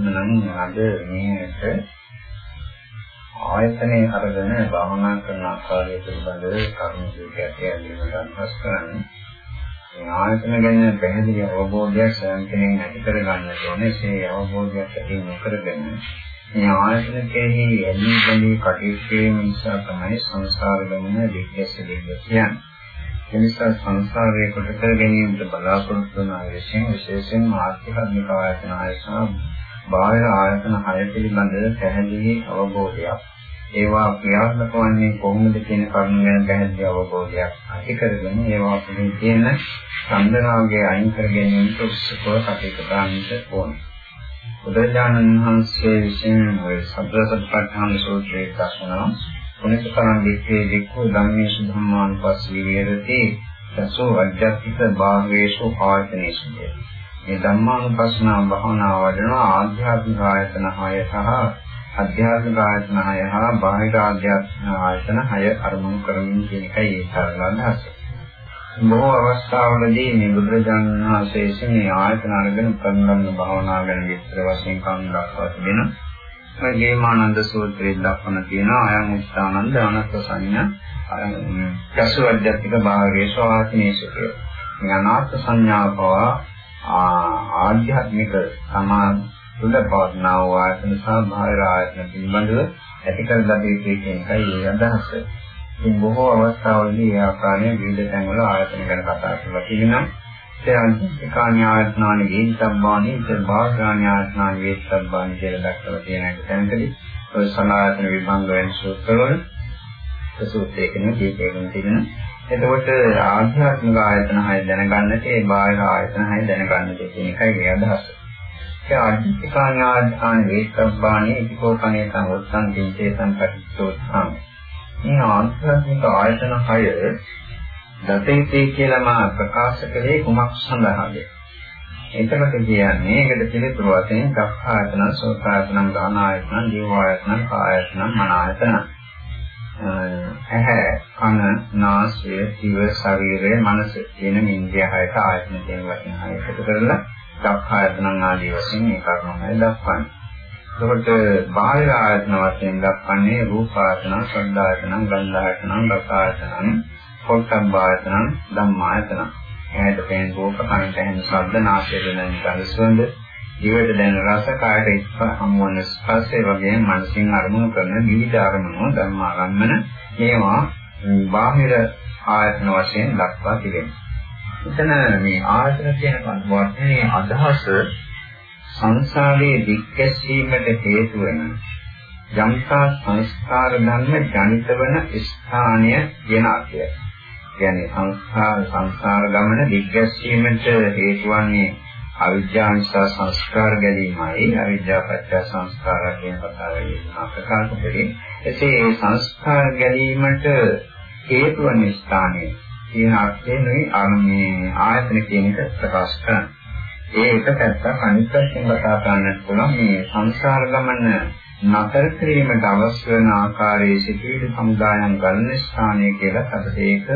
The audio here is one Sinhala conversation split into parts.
නම් අද මේක ආයතනයේ අරගෙන භාවනා කරන ආකාරය පිළිබඳව කරුණු කීපයක් ඇදීමට අදහස් කරන්නේ. මේ ආයතන ගැන පැහැදිලි අවබෝධයක් සෑම කෙනෙක් ඇති කරගන්න ඕනේ. ඒ අවබෝධයක් ඇති නොකරගෙන මේ ආයතන කෙරෙහි ඇලී බැඳී කටයුතු කිරීම නිසා තමයි සංසාර ගමන දෙකැස දෙක කියන්නේ. එනිසා සංසාරයේ කොට කර ගැනීමට බලාපොරොත්තු වන විශේෂයෙන් විශේෂයෙන් ආර්ථික ආයතන ආයතන බාහිර ආයතන හය පිළිබඳව පැහැදිලි අවබෝධයක් ඒවා ක්‍රියාත්මක වන්නේ කොහොමද කියන කරුණ ගැන පැහැදිලි අවබෝධයක් ඇති කරගෙන ඒවා පිළින් තියෙන සම්දනාවගේ අයින් කර ගැනීමට උත්සුකව කටයුතු කරන්නට ඕනේ. බුදුරජාණන් වහන්සේ විසින් ඔය සතර සතිපට්ඨාන සූත්‍රයේ දක්වනවා පුනිකතරං වික්‍රේ වික්ඛු ධම්මේසු ධම්මානුපස්සී විහෙරති සසෝ අජ්ජත්තික භාගේසු ආයතනේසු මේ ධම්මානුපස්සනා භාවනා වඩන ආධ්‍යාත්මික ආයතන 6 සහ අධ්‍යාත්මික ආයතන 6 හා බාහිර ආධ්‍යාත්මික ආයතන 6 අරමුණු කරමින් කියන එකයි ඒ සරල අදහස. බොහෝ අවස්ථාවලදී මේ බුදුරජාණන් වහන්සේ මේ ආයතන අරගෙන කරන භාවනා ගැන විස්තර වශයෙන් කම් දක්වා තිබෙනවා. මේ ගේමානන්ද සූත්‍රයේ දක්වන තියෙනවා අයං උස්සානන්ද අනත්ත සංඥා චසු අධ්‍යාත්මික භාගයේ සෝවාතිනේසු කියලා. මේ අනාත්ම සංඥාව පවා ආධ්‍යාත්මික සමා තුල පවත්නා වූ ආයතන සහ බාහිර ආයතන පිළිබඳව ඇති කර ගැනීම කියන එකයි ඒ අදහස. ඉතින් බොහෝ අවස්ථාවලදී ඒ ආකාරයෙන් විවිධ තැන්වල ආයතන ගැන කතා කරලා තිනවා. ඒකාඥාඥාන වේදිතබ්බානි ඉතින් භාගඥාඥාන වේදිතබ්බානි කියලා දක්වලා තියෙන එක තැනකදී ඔය සමායතන විභංග වෙන සූත්‍රවල සූත්‍රයකින් දීපේකින් තියෙන එතකොට ආධ්‍යාත්මික ආයතන හය දැනගන්නට ඒ බාහිර ආයතන හය දැනගන්නට කියන එකයි මේ අදහස. ඒ ආධ්‍යාත්මිකාඥාන වේදිතබ්බානි ඉතිකෝපණේ සංවත්තං කිංචේ සංපටිච්චෝත්සං මේ ආධ්‍යාත්මික ආයතන හය දතේතේ කියලා මා ප්‍රකාශ කළේ කුමක් සඳහාද? එතකොට කියන්නේ ඒකට පිළිතුරු වශයෙන් දක්ඛායතන, සෝතායතන, ගානායතන, ජීවායතන, කායයතන, මනායතන. ඇහැ, කන, නාසය, දිව, ශරීරය, මනස කියන ඉන්ද්‍රිය හයට ආයතන කියන වචන හය එකතු කරලා දක්ඛායතන ආදී වශයෙන් මේ කරුණු දක්වන්නේ. එතකොට බාහිර ආයතන වශයෙන් දක්වන්නේ රූපායතන, ශබ්දායතන, ගන්ධායතන, රසායතන, පොට්ටම්බායතන ධම්මායතන. ඇහැට පෙනෙන රූප කනට ඇහෙන ශබ්ද නාසයට දැනෙන ගඳ සුවඳ ජීවිත දැනෙන රස කායට හමුවන ස්පර්ශය වගේ මනසින් අරමුණු කරන විවිධ අරමුණු ධර්මාරම්මන මේවා බාහිර ආයතන වශයෙන් දක්වා තිබෙනවා. එතන මේ ආයතන කියන වචනේ අදහස සංසාරයේ දික්කැසීමට හේතු වෙන යම්තා සංස්කාර ධර්ම ජනිත වන ස්ථානය කියන අර්ථයයි. කියන්නේ සංස්කාර සංසාර ගමන දිග්ගැස්සීමට හේතු වන්නේ අවිද්‍යාව නිසා සංස්කාර ගැනීමයි අවිද්‍යාව පත්‍ය සංස්කාර කියන කතාවයි අපකාශ දෙන්නේ එසේ සංස්කාර ගැනීමට හේතු වන ස්ථානයේ කියන අර්ථයෙන් මේ ආයතන කියන එක ප්‍රකාශ කරනවා ඒ එක පැත්තක් අනිත් පැත්තෙන් කතා කරන්නත් පුළුවන්. මේ සංසාර ගමන නතර කිරීමට අවශ්‍ය වන ආකාරයේ සිටිවිලි සමුදායම් ගන්න ස්ථානය කියලා අපිට ඒක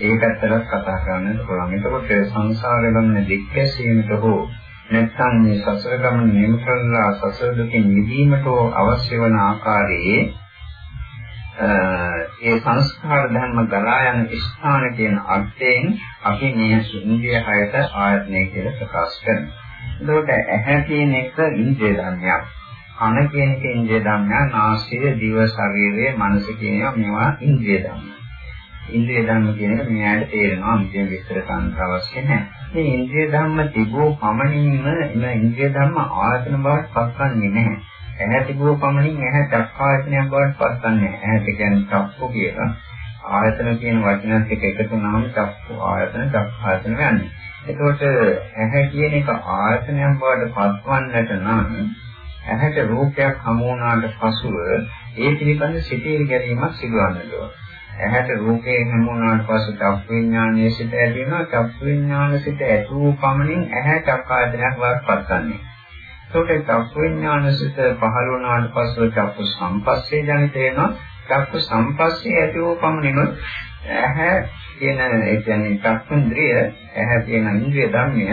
ඒ පැත්තට කතා කරන්න පුළුවන්. එතකොට සංසාර ගමන දික්කැසීමට හෝ නැත්නම් මේ සසර ගමන නියම කරලා සසර දුකින් මිදීමට අවශ්‍ය වන ආකාරයේ ඒ සංස්කාර ධර්ම ගලා යන ස්ථාන කියන අර්ථයෙන් අපි මේ ඉන්ද්‍රිය හයට ආයතනය කියලා ප්‍රකාශ කරනවා. එතකොට ඇහැ කියන එක ඉන්ද්‍රිය ධර්මයක්. කන කියන එක ඉන්ද්‍රිය ධර්මයක්. නාසය, දිව, ශරීරය, මනස කියන ඒවා මේවා ඉන්ද්‍රිය ධර්ම. ඉන්ද්‍රිය ධර්ම කියන එක මෙයාට තේරෙනවා අන්තිම විස්තර කරන්න අවශ්‍ය නැහැ. මේ ඉන්ද්‍රිය ධර්ම තිබෝ පමණින්ම එන ඉන්ද්‍රිය ධර්ම ආයතන බවට පත්වන්නේ නැහැ. ඇහැ තිබෝ පමණින් ඇහැ චක්කායතනයක් බවට පත්වන්නේ නැහැ. ඇහැට කියන්නේ චක්කු කියලා. ආයතන කියන වචනත් එක්ක එකතු වුණාම චක්කු ආයතන චක්කායතන යන්නේ. එතකොට ඇහැ කියන එක ආයතනයක් බවට පත්වන්නට නම් ඇහැට රූපයක් හමු වුණාට පසුව ඒ පිළිබඳ සිතේ ගැනීමක් සිදුවන්නට ඕන. ඇහැට රූපේ හැමුණාට පස්සේ චක්ක විඥානයේ සිට ඇති වෙනවා චක්ක විඥාන සිට ඇති වූ පමණින් ඇහැ චක්ක ආයතනයක් වඩපත් ගන්නවා. ඒකට චක්ක විඥාන සිට පහළ වුණාට පස්සේ චක්ක සංපස්සේ ජනිත වෙනවා චක්ක සංපස්සේ ඇති වූ පමණින් ඇහැ කියන ඒ කියන්නේ චක්කේන්ද්‍රිය ඇහැ කියන ඉන්ද්‍රිය ධර්මය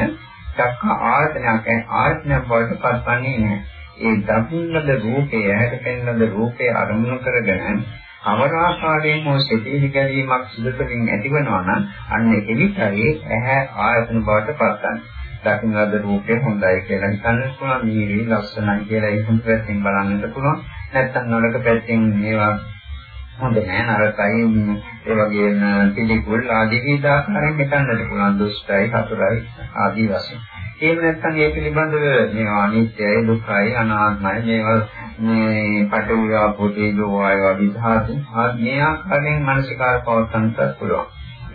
චක්ක ආයතනයක් ආයතනයක් බවට පත්වන්නේ නැහැ. ඒ දකින්නද රූපේ ඇහැට පෙනෙනද රූපේ අරමුණු කරගෙන අවරාකාරයෙන් හෝ සිතේහි ගැලීමක් සිදු කරමින් ඇතිවනවා නම් අන්න එවිටයි ඇහැ ආයතන බවට පත්වන්නේ. දකින්නද රූපේ හොඳයි කියලා හිතන්න පුළුවන්, මීරි ලස්සනයි කියලා ඒ හොඳ පැත්තෙන් බලන්නත් පුළුවන්. නැත්තම් නරක පැත්තෙන් මේවා හොඳ නෑ නරකයි ඒ වගේම පිළිකුල් ආදී විදාකාරයෙන් හිතන්නට පුළුවන් දුෂ්ටයි හතුරයි ආදී වශයෙන්. එහෙම නැත්නම් ඒ පිළිබඳව මේවා අනිත්‍යයි දුක්ඛයි අනාත්මයි මේවා මේ පටවියා පොතේජෝ වායවා විධාතු මේ ආකාරයෙන් මානසිකාර පවත්තන්ට පුළුවන්.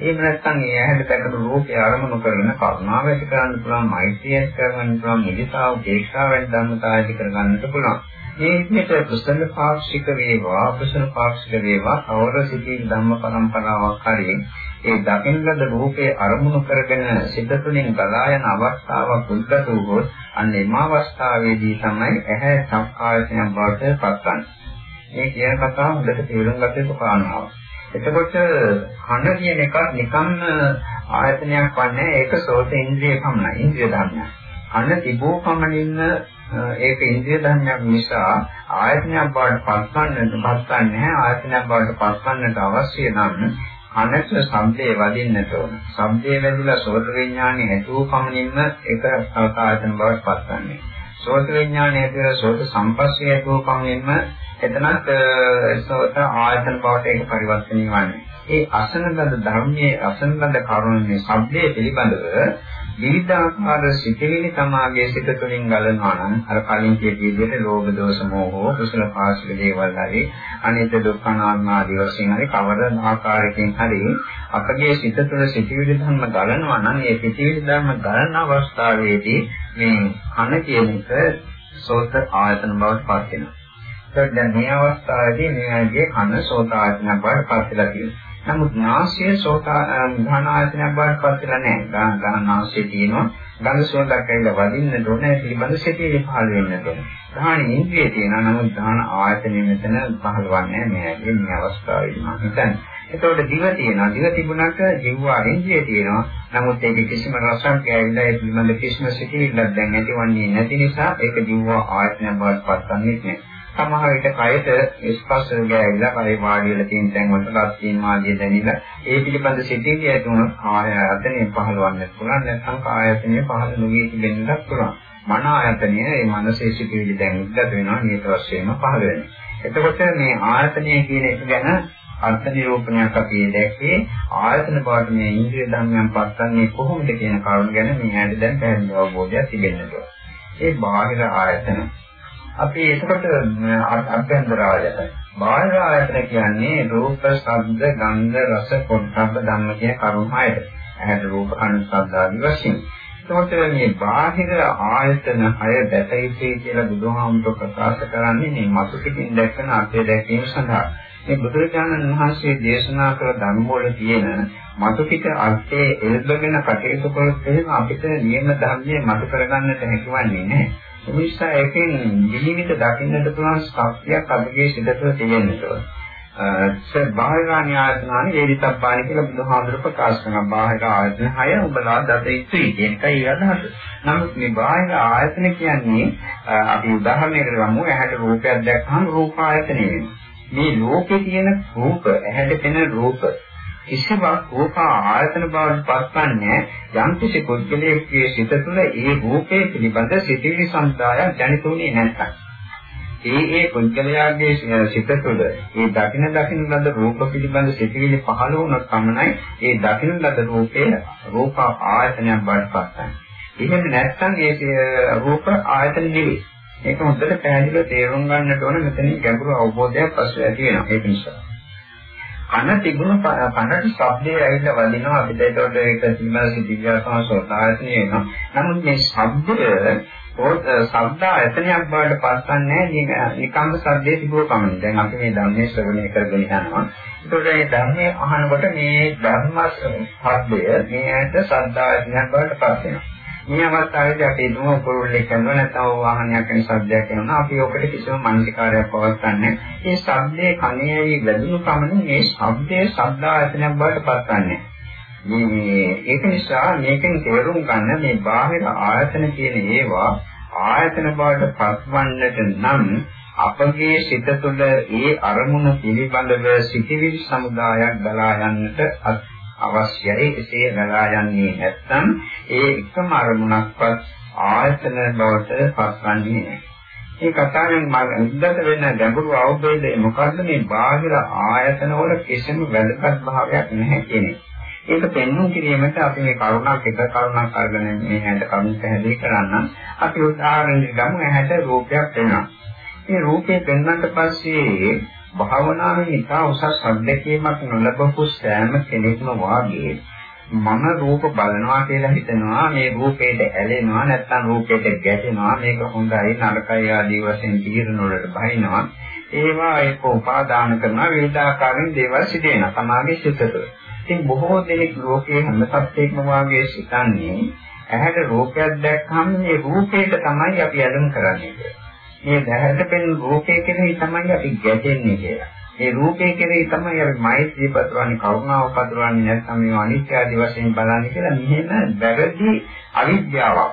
එහෙම නැත්නම් ඒ ඇහැට දැකපු රූපය අරමුණු කරගෙන කරුණාව ඇති කරන්න පුළුවන්, මෛත්‍රිය ඇති කරගන්න පුළුවන්, මුදිතාව, උපේක්ෂාව වැනි ධර්මතා ඇති කරගන්නට පුළුවන්. මේ විදිහට කුසල පාක්ෂික වේවා, අකුසල පාක්ෂික වේවා, කවර සිටින් ධම්ම පරම්පරාවක් හරියි ඒ දකින්නද රූපේ අරමුණු කරගෙන සිත තුළින් ගලා යන අවස්ථාවක් උද්ගත වූවොත් අන්න එම අවස්ථාවේදී තමයි ඇහැ සංකායතනයක් බවට පත්වන්නේ. මේ කියන කතාව හොඳට තේරුම් ගත යුතු කාරණාවක්. එතකොට කන කියන එක නිකන් ආයතනයක් වන්නේ ඒක සෝත ඉන්ද්‍රිය පමණයි ඉන්ද්‍රිය ධර්මයක්. කන තිබෝ පමණින් ඒක ඉන්ද්‍රිය ධර්මයක් නිසා ආයතනයක් බවට පත්වන්නට පත්වන්නේ නැහැ ආයතනයක් බවට පත්වන්නට අවශ්‍ය නම් කනට ශබ්දේ වදින්නට ඕන. ශබ්දේ වැදිලා සෝත විඥානේ ඇතුව පමණින්ම ඒක සලකායතන බවට පත්වන්නේ. සෝත විඥානේ ඇතුව සෝත සම්පස්සේ ඇතුව පමණින්ම එතනත් සෝත ආයතන බවට ඒක පරිවර්තනය වන්නේ. ඒ අසනලද ධර්මයේ අසනලද කරුණේ ශබ්දයේ පිළිබඳව විවිධාකාර සිතිවිලි තමාගේ සිත තුළින් ගලනවා නම් අර කලින් කියපු විදිහට ලෝභ දෝෂ මෝහ කුසල පාසික දේවල් හරි අනිත්‍ය දුක්ඛ අනාත්ම ආදී වශයෙන් හරි කවර ආකාරයකින් හරි අපගේ සිත තුළ සිතිවිලි ධර්ම ගලනවා නම් ඒ සිතිවිලි ධර්ම ගලන අවස්ථාවේදී මේ කන කියන එක සෝත ආයතන බවට පත් වෙනවා. ඒත් දැන් මේ අවස්ථාවේදී මේ කන සෝත ආයතන බවට පත් වෙලා තියෙනවා. නමුත් නාසය සෝතා ගාන ආයතනයක් බවට පත් වෙලා නැහැ. ගාන ගාන නාසය තියෙනවා. ගඳ සුවඳක් ඇවිල්ලා වදින්න ඕනේ පිළිබඳ සිතේ පහළ වෙන්න ඕනේ. ගාන ඉන්ද්‍රිය තියෙනවා. නමුත් ගාන ආයතනෙ මෙතන පහළවන්නේ නැහැ. මේ අවස්ථාවේදී මම හිතන්නේ. එතකොට දිව තියෙනවා. දිව තිබුණාට ජීවා ඉන්ද්‍රිය තියෙනවා. නමුත් ඒක කිසිම රසක් ඇවිල්ලා ඒ පිළිබඳ කිසිම සිතිවිල්ලක් දැන් නැතිවන්නේ නැති නිසා ඒක ජීවා ආයතනයක් බවට පත් වෙන්නේ නැහැ. සමහර විට කයට ස්පර්ශ ගෑවිලා කය වාඩි වෙලා තියෙන තැන් වලට රස්තින් ආදී දැනිලා ඒ පිළිබඳ සිතිවිලි ඇති වුණොත් කාය ආයතනෙ පහළවන්නත් පුළුවන්. නැත්නම් කාය ආයතනෙ පහළ නොවී තිබෙන්නත් පුළුවන්. මන ආයතනය මේ මනසේ සිටිවිලි දැන් උද්ගත වෙනවා නියත වශයෙන්ම පහළ වෙනවා. එතකොට මේ ආයතනය කියන එක ගැන අර්ථ නිරූපණයක් අපි දැක්කේ ආයතන බවට මේ ඉන්ද්‍රිය ධර්මයන් පත්න්නේ කොහොමද කියන කාරණා ගැන මේ හැට දැන් පැහැදිලි අවබෝධයක් තිබෙනවා ඒ බාහිර ආයතන අපි එතකොට අභ්‍යන්තර ආයතන. බාහිර ආයතන කියන්නේ රූප, ශබ්ද, ගන්ධ, රස, පොට්ටබ්බ ධම්ම කියන කරුණු හයද. ඇහැට රූප, කන, ශබ්ද ආදී වශයෙන්. එතකොට මේ බාහිර ආයතන හය දැකීසේ කියලා බුදුහාමුදුර ප්‍රකාශ කරන්නේ මේ මතු පිටින් දැක්කන අර්ථය දැකීම සඳහා. මේ බුදුරජාණන් වහන්සේ දේශනා කළ ධර්ම වල තියෙන මතු පිට අර්ථයේ එල්බගෙන කටයුතු කළොත් එහෙම අපිට නියම ධර්මයේ මතු කරගන්නට හැකියවන්නේ නැහැ. නිසා එකෙන් නිමිත දකින්නට පුළුවන් ශක්තියක් අපගේ සිතට තියෙනවා. ඒ බාහිර ආයතනානි වේදිතබ්බානි කියලා බුදුහාමුදුර ප්‍රකාශ කරනවා. බාහිර ආයතන හය ඔබලා දත යුතුයි කියන එකයි අදහස. නමුත් මේ බාහිර ආයතන කියන්නේ අපි උදාහරණයකට ගමු ඇහැට රූපයක් දැක්කම රූප ආයතනය වෙනවා. මේ ලෝකේ තියෙන රූප ඇහැට පෙනෙන රූප කිසිවක් රූප ආයතන බවට පත්වන්නේ යම් කිසි පුද්ගලයෙකුගේ සිත තුළ ඒ රූපේ පිළිබඳ සිතිවිලි සංදායක් දැනිතුනේ නැත්නම් ඒ ඒ පුද්ගලයාගේ සිත තුළ ඒ දකින දකින ලද රූප පිළිබඳ සිතිවිලි පහළ වුණොත් පමණයි ඒ දකින ලද රූපේ රූප ආයතනයක් බවට පත්වන්නේ. එහෙම නැත්නම් ඒ රූප ආයතන නෙවෙයි. ඒක හොඳට පැහැදිලිව තේරුම් ගන්නට ඕන මෙතනින් ගැඹුරු අවබෝධයක් පසු ඇති වෙනවා. ඒක නිසා. කන තිබුණු කනට ශබ්දය ඇවිල්ලා වදිනවා අපිට ඒකට ඒක සිංහල සිතිවිල්ල සෝතායතනෙ වෙනවා. නමුත් මේ ශබ්දය පොත් ශබ්ද ආයතනයක් බවට පස්සන්නේ නිකම්ම ශබ්දයේ තිබුව පමණයි. දැන් අපි මේ ධර්මයේ ශ්‍රවණය කරගෙන යනවා. ඒකට මේ ධර්මයේ අහනකොට මේ ධර්ම ශබ්දය මේ ඇයට ශබ්ද ආයතනයක් බවට පස් වෙනවා. මේ අවස්ථාවේදී අපි දුම කුරුල්ලෙක් කරනවා නැත්නම් වාහනයක් වෙන ශබ්දයක් කරනවා. අපි ඔකට කිසිම මානසිකාරයක් පවත්න්නේ මේ ශබ්දයේ කණේයි වැදුණු පමණ මේ ශබ්දයේ ශබ්ද ආයතනයක් බවට පත්වන්නේ. මේ ඒක නිසා මේකෙන් තේරුම් ගන්න මේ බාහිර ආයතන කියන ඒවා ආයතන බවට පත්වන්නට නම් අපගේ සිත තුළ ඒ අරමුණු පිළිබඳව සිටිවිලි සමුදායක් ගලා යන්නට අවශ්‍යයි. එසේ ගලා යන්නේ නැත්නම් ඒ එකම අරමුණක්වත් ආයතන බවට පත්වන්නේ නැහැ. මේ කතාවෙන් උද්දත වෙන ගැඹුරු අවබෝධය මොකද්ද මේ බාහිර ආයතන වල කිසිම වැදගත් භාවයක් නැහැ කියන එක. ඒක පෙන්වුම් කිරීමට අපි මේ කරුණක් එක කරුණක් අරගෙන මේ හැට කරුණ පැහැදිලි කරන්න අපි උදාහරණයක් ගමු ඇහැට රූපයක් වෙනවා. මේ රූපේ පෙන්වන්නට පස්සේ භාවනාවේ ඉතා උසස් අත්දැකීමක් නොලබපු සෑම කෙනෙක්ම වාගේ මම රූප බලනවා කියලා හිතනවා මේ රූපේට ඇලෙනවා නැත්නම් රූපේට ගැටෙනවා මේක හොඳයි නරකයි ආදී වශයෙන් තීරණ වලට බහිනවා. ඒවා ඒක උපාදාන කරන විවිධාකාරයෙන් දේවල් සිදු වෙනවා සමාගයේ සිත තුළ ඉතින් බොහෝ දෙනෙක් ලෝකයේ හැම සත්‍යයක්ම වාගේ සිතන්නේ ඇහැට රූපයක් දැක්කම මේ රූපයට තමයි අපි අඳුන් කරන්නේ මේ දැහැට පෙනෙන රූපය කෙරෙහි තමයි අපි ගැටෙන්නේ කියලා. මේ රූපය කෙරෙහි තමයි අපි මෛත්‍රී පතරවන්නේ කරුණාව පතරවන්නේ නැත්නම් මේ අනිත්‍ය ආදී වශයෙන් බලන්නේ කියලා මෙහෙම වැරදි අවිද්‍යාවක්.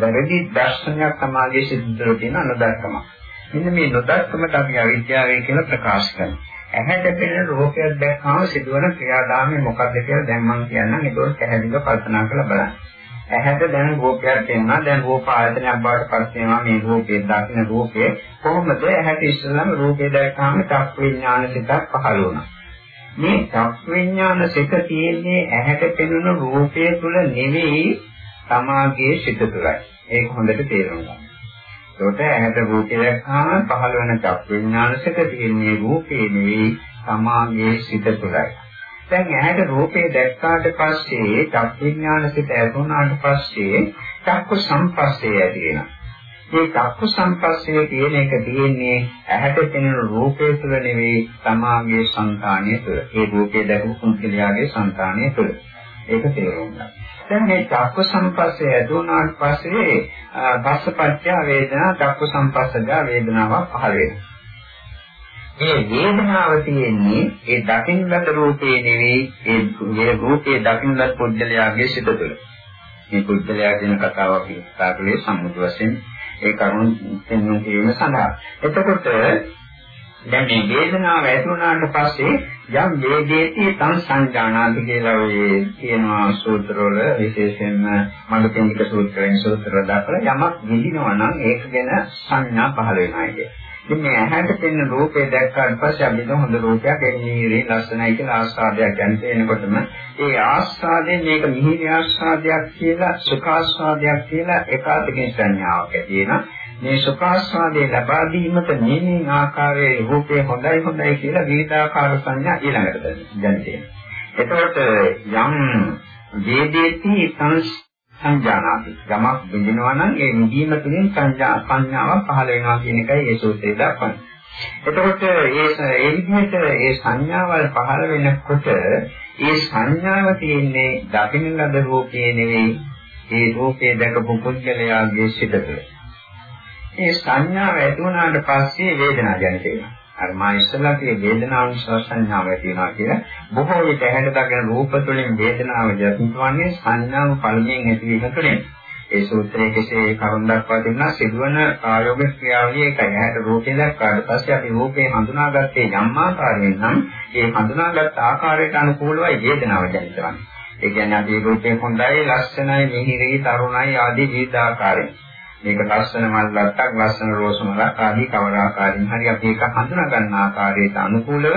වැරදි දර්ශනයක් සමාජයේ සිද්ධ වෙන තියෙන අනදර්ශකමක්. මෙන්න මේ නොදර්ශකමට අපි අවිද්‍යාවයි කියලා ප්‍රකාශ කරනවා. ඇහැට පෙනෙන රූපයක් දැක්කම සිදුවන ක්‍රියාදාමය මොකක්ද කියලා දැන් මම කියන්නම් ඒක පැහැදිලිව කල්පනා කරලා බලන්න. ඇහැට දැන් රූපයක් පෙනෙනවා දැන් රූප ආයතනයක් බවට පත් වෙනවා මේ රූපේ දකින්න රූපේ කොහොමද ඇහැට ඉස්සෙල්ලාම රූපේ දැක්කම චක් විඥාන සිතක් පහළ වුණා. මේ චක් විඥාන සිත තියෙන්නේ ඇහැට පෙනෙන රූපය තුල නෙවෙයි තමාගේ සිත තුලයි. ඒක හොඳට තේරුම් ගන්න. එතකොට ඇහැට රූපය දැක්කම පහළ වෙන චක් විඥානසක තියෙන්නේ රූපේ නෙවෙයි සමාගයේ සිත තුළයි. දැන් ඇහැට රූපේ දැක්කාට පස්සේ චක් විඥාන සිත ඇතුණාට පස්සේ චක්ක සංපස්සේ ඇති වෙනවා. මේ චක්ක සංපස්සේ තියෙන එක තියෙන්නේ ඇහැට පෙනෙන රූපේ තුළ නෙවෙයි තමාගේ සංකාණය තුළ. ඒ රූපේ දැකපු කුංකලියාගේ සංකාණය තුළ. ඒක තේරුම් ගන්න. දැන් මේ චක්ක සංපස්සේ ඇතුණාට පස්සේ පස්සපච්ච වේදනා චක්ක සංපස්සජ වේදනාවක් පහළ වෙනවා. මේ වේදනාව තියෙන්නේ ඒ දකින්නත් රූපේ නෙවෙයි ඒ රූපේ දකින්නත් පුද්ගලයාගේ සිත තුළ. මේ පුද්ගලයා කියන කතාව අපි කතා කළේ සම්මුති වශයෙන් ඒ කරුණ පෙන්වන්න කිරීම සඳහා. එතකොට දැන් මේ වේදනාව ඇති වුණාට පස්සේ යම් වේදේති තං සංජානාති කියලා ඔය කියනවා සූත්‍රවල විශේෂයෙන්ම මඟපෙන්නික සූත්‍රයෙන් සූත්‍ර දාලා යමක් විඳිනවා නම් ඒක ගැන සංඥා පහළ වෙනවා කියන්නේ. ඉතින් මේ ඇහැට පෙනෙන රූපේ දැක්කාට පස්සේ අපි හොඳ රූපයක් එන්නේ ලස්සනයි කියලා ආස්වාදයක් ගන්න තේනකොටම ඒ ආස්වාදයෙන් මේක මිහිරි ආස්වාදයක් කියලා සුඛ ආස්වාදයක් කියලා එකාතකින් සංඥාවක් ඇති වෙනවා. මේ සුඛාස්වාදයේ ලබා දීමට මේ මේ ආකාරයේ රූපේ හොඳයි හොඳයි කියලා විවිධාකාර සංඥා ඊළඟට දැනෙනවා. එතකොට යම් වේදේති සංජානාති යමක් බින්දිනවා නම් ඒ නිදීම තුළින් සංඥා සංඥාවක් පහළ වෙනවා කියන එකයි ඒ සූත්‍රයේ දක්වන්නේ. එතකොට ඒ ඒ විදිහට ඒ සංඥාවල් පහළ වෙනකොට ඒ සංඥාව තියෙන්නේ දකින්න ලද රූපේ නෙවෙයි ඒ රූපේ දැකපු පුද්ගලයාගේ සිත තුළ. ඒ සංඥාව ඇති වුණාට පස්සේ වේදනාව ජනිත වෙනවා. අර මා ඉස්සෙල්ලා කියේ වේදනාව නිසා සංඥාව ඇති වෙනවා කියලා. බොහෝ විට ඇහැට දකින රූප තුළින් වේදනාව ජනිතවන්නේ සංඥාව පළමුවෙන් ඇති වීම තුළින්. ඒ සූත්‍රයේ කෙසේ කරුණ දක්වා තිබුණා සිදුවන ආයෝගික ක්‍රියාවලිය එකයි. ඇහැට රූපේ දැක්කාට පස්සේ අපි රූපේ හඳුනාගත්තේ යම් ආකාරයෙන් නම් ඒ හඳුනාගත් ආකාරයට අනුකූලවයි වේදනාව ජනිතවන්නේ. ඒ කියන්නේ අපි රූපේ හොඳයි, ලස්සනයි, මිහිරි, තරුණයි ආදී විවිධ ආකාරයෙන්. මේක ලස්සන මල් ලත්තක් ලස්සන රෝස මලක් ආදී කවර ආකාරයෙන් හරි අපි ඒක හඳුනා ගන්න ආකාරයට අනුකූලව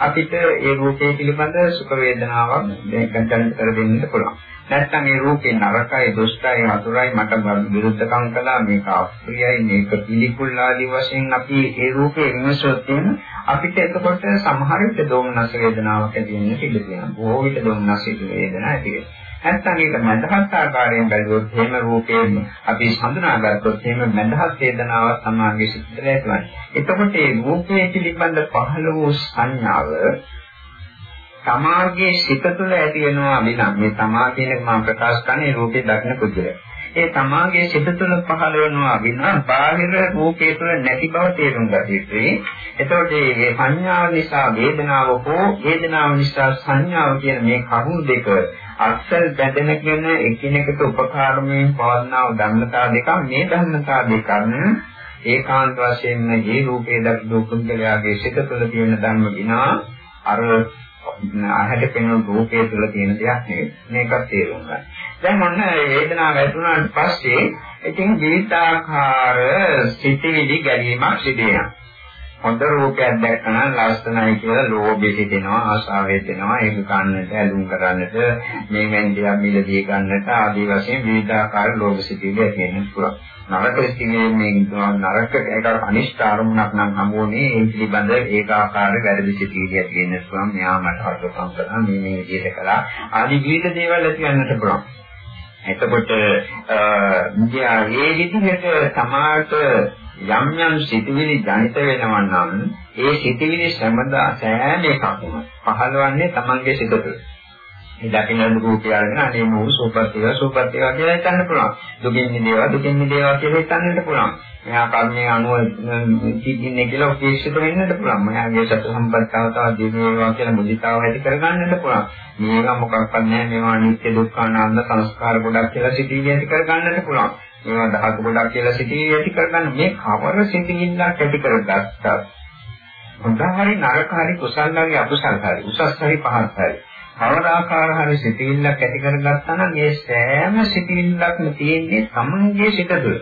අපිට ඒ රූපේ පිළිබඳ සුඛ වේදනාවක් දැක්කන්ට කර දෙන්න පුළුවන්. නැත්නම් ඒ රූපේ නරකයි දුෂ්ටයි හතුරයි මට විරුද්ධකම් කළා මේක අප්‍රියයි මේක පිළිකුල් ආදී වශයෙන් අපි ඒ රූපේ විමසොත් අපිට එතකොට සමහර විට දෝමනස් වේදනාවක් ඇති වෙන්න ඉඩ තියෙනවා. බොහෝ විට දෝමනස් වේදනාවක් ඇති වෙනවා. නැත්නම් ඒක මඳහත් ආකාරයෙන් බැලුවොත් එහෙම රූපයෙන් අපි හඳුනාගත්තොත් එහෙම මඳහත් වේදනාවක් සමාගයේ සිද්ධ වෙනවා. එතකොට මේ රූපයේ පිළිබඳ පහළ වූ සංඥාව සමාගයේ සිත තුළ ඇති වෙනවා විනා මේ තමා කියන මම ප්‍රකාශ කරන්නේ රූපේ දක්න පුද්ගලයා. ඒ තමාගේ සිත තුළ පහළ වෙනවා විනා බාහිර රූපේ තුළ නැති බව තේරුම් ගත යුතුයි. එතකොට මේ සංඥාව නිසා වේදනාව හෝ වේදනාව නිසා සංඥාව කියන මේ කරුණු දෙක අක්ෂර බැඳෙනගෙන එකිනෙකට උපකාරමයෙන් පවන්නා වූ ධර්මතා දෙකක් මේ ධර්මතා දෙකන් ඒකාන්ත වශයෙන්ම මේ රූපේ දක්වපු පුද්ගලයාගේ සිත තුළ තියෙන ධර්ම විනා අර අහකට පෙනෙන රූපයේ තුළ තියෙන දෙයක් නෙවෙයි. මේකත් තේරුම් ගන්න. දැන් මොන වේදනාව වැටුණාට පස්සේ ඉතින් විවිධාකාර සිතිවිලි ගැනීමක් සිදු වෙනවා. හොඳ රූපයක් දැක්කම ලස්සනයි කියලා ලෝභය හිතෙනවා ආශාව හිතෙනවා ඒක ගන්නට ඇලුම් කරන්නට මේ වෙන්දියක් මිලදී ගන්නට ආදී වශයෙන් විවිධාකාර ලෝභ සිතිවිලි ඇති වෙන්න පුළුවන්. නරක සිතිවිලි මේ නරක ඒක අනිෂ්ඨ අරමුණක් නම් හමුුනේ ඒ පිළිබඳ ඒකාකාර වැරදි සිතිවිලි ඇති වෙන්න පුළුවන්. මෙයා මට හරකම් කරා මේ මේ විදිහට කළා. ආදී විවිධ දේවල් ඇති වෙන්නට පුළුවන්. එතකොට මේ විදිහට සමාජ යම් යම් සිතිවිලි ජනිත වෙනවා නම් ඒ සිතිවිලි සම්බන්ධ සෑම එකක්ම පහළවන්නේ Tamange සිත තුළ. මේ දකින්න රූපය අරගෙන අනේ මොහු සූපත් වේවා සූපත් වේවා කියලා හිතන්න පුළුවන්. දුකින් මිදේවා දුකින් මිදේවා කියලා හිතන්නට පුළුවන්. මෙහා කර්මයේ අනුව සිටින්නේ කියලා උපේක්ෂිත වෙන්නට පුළුවන්. මෙයාගේ සතු සම්පත්තාව තව දිනේවා කියලා මුදිතාව ඇති කරගන්නට පුළුවන්. මේවා මොකක්වත් නැහැ මේවා අනිත්‍ය දුක්ඛ අනාත්ම සංස්කාර ගොඩක් කියලා සිටින්නේ ඇති කරගන්නට පුළුවන්. මේවා දහක ගොඩක් කියලා සිටින්නේ ඇති කරගන්න මේ කවර සිටින්නක් ඇති කරගත්තා. හොඳ හරි නරක හරි කුසල් හරි අකුසල් හරි උසස් හරි පහත් හරි කවදාකාර හරි සිතිවිල්ලක් ඇති කරගත්තා නම් මේ සෑම සිතිවිල්ලක්ම තියෙන්නේ සමන්ගේ සිත තුළ.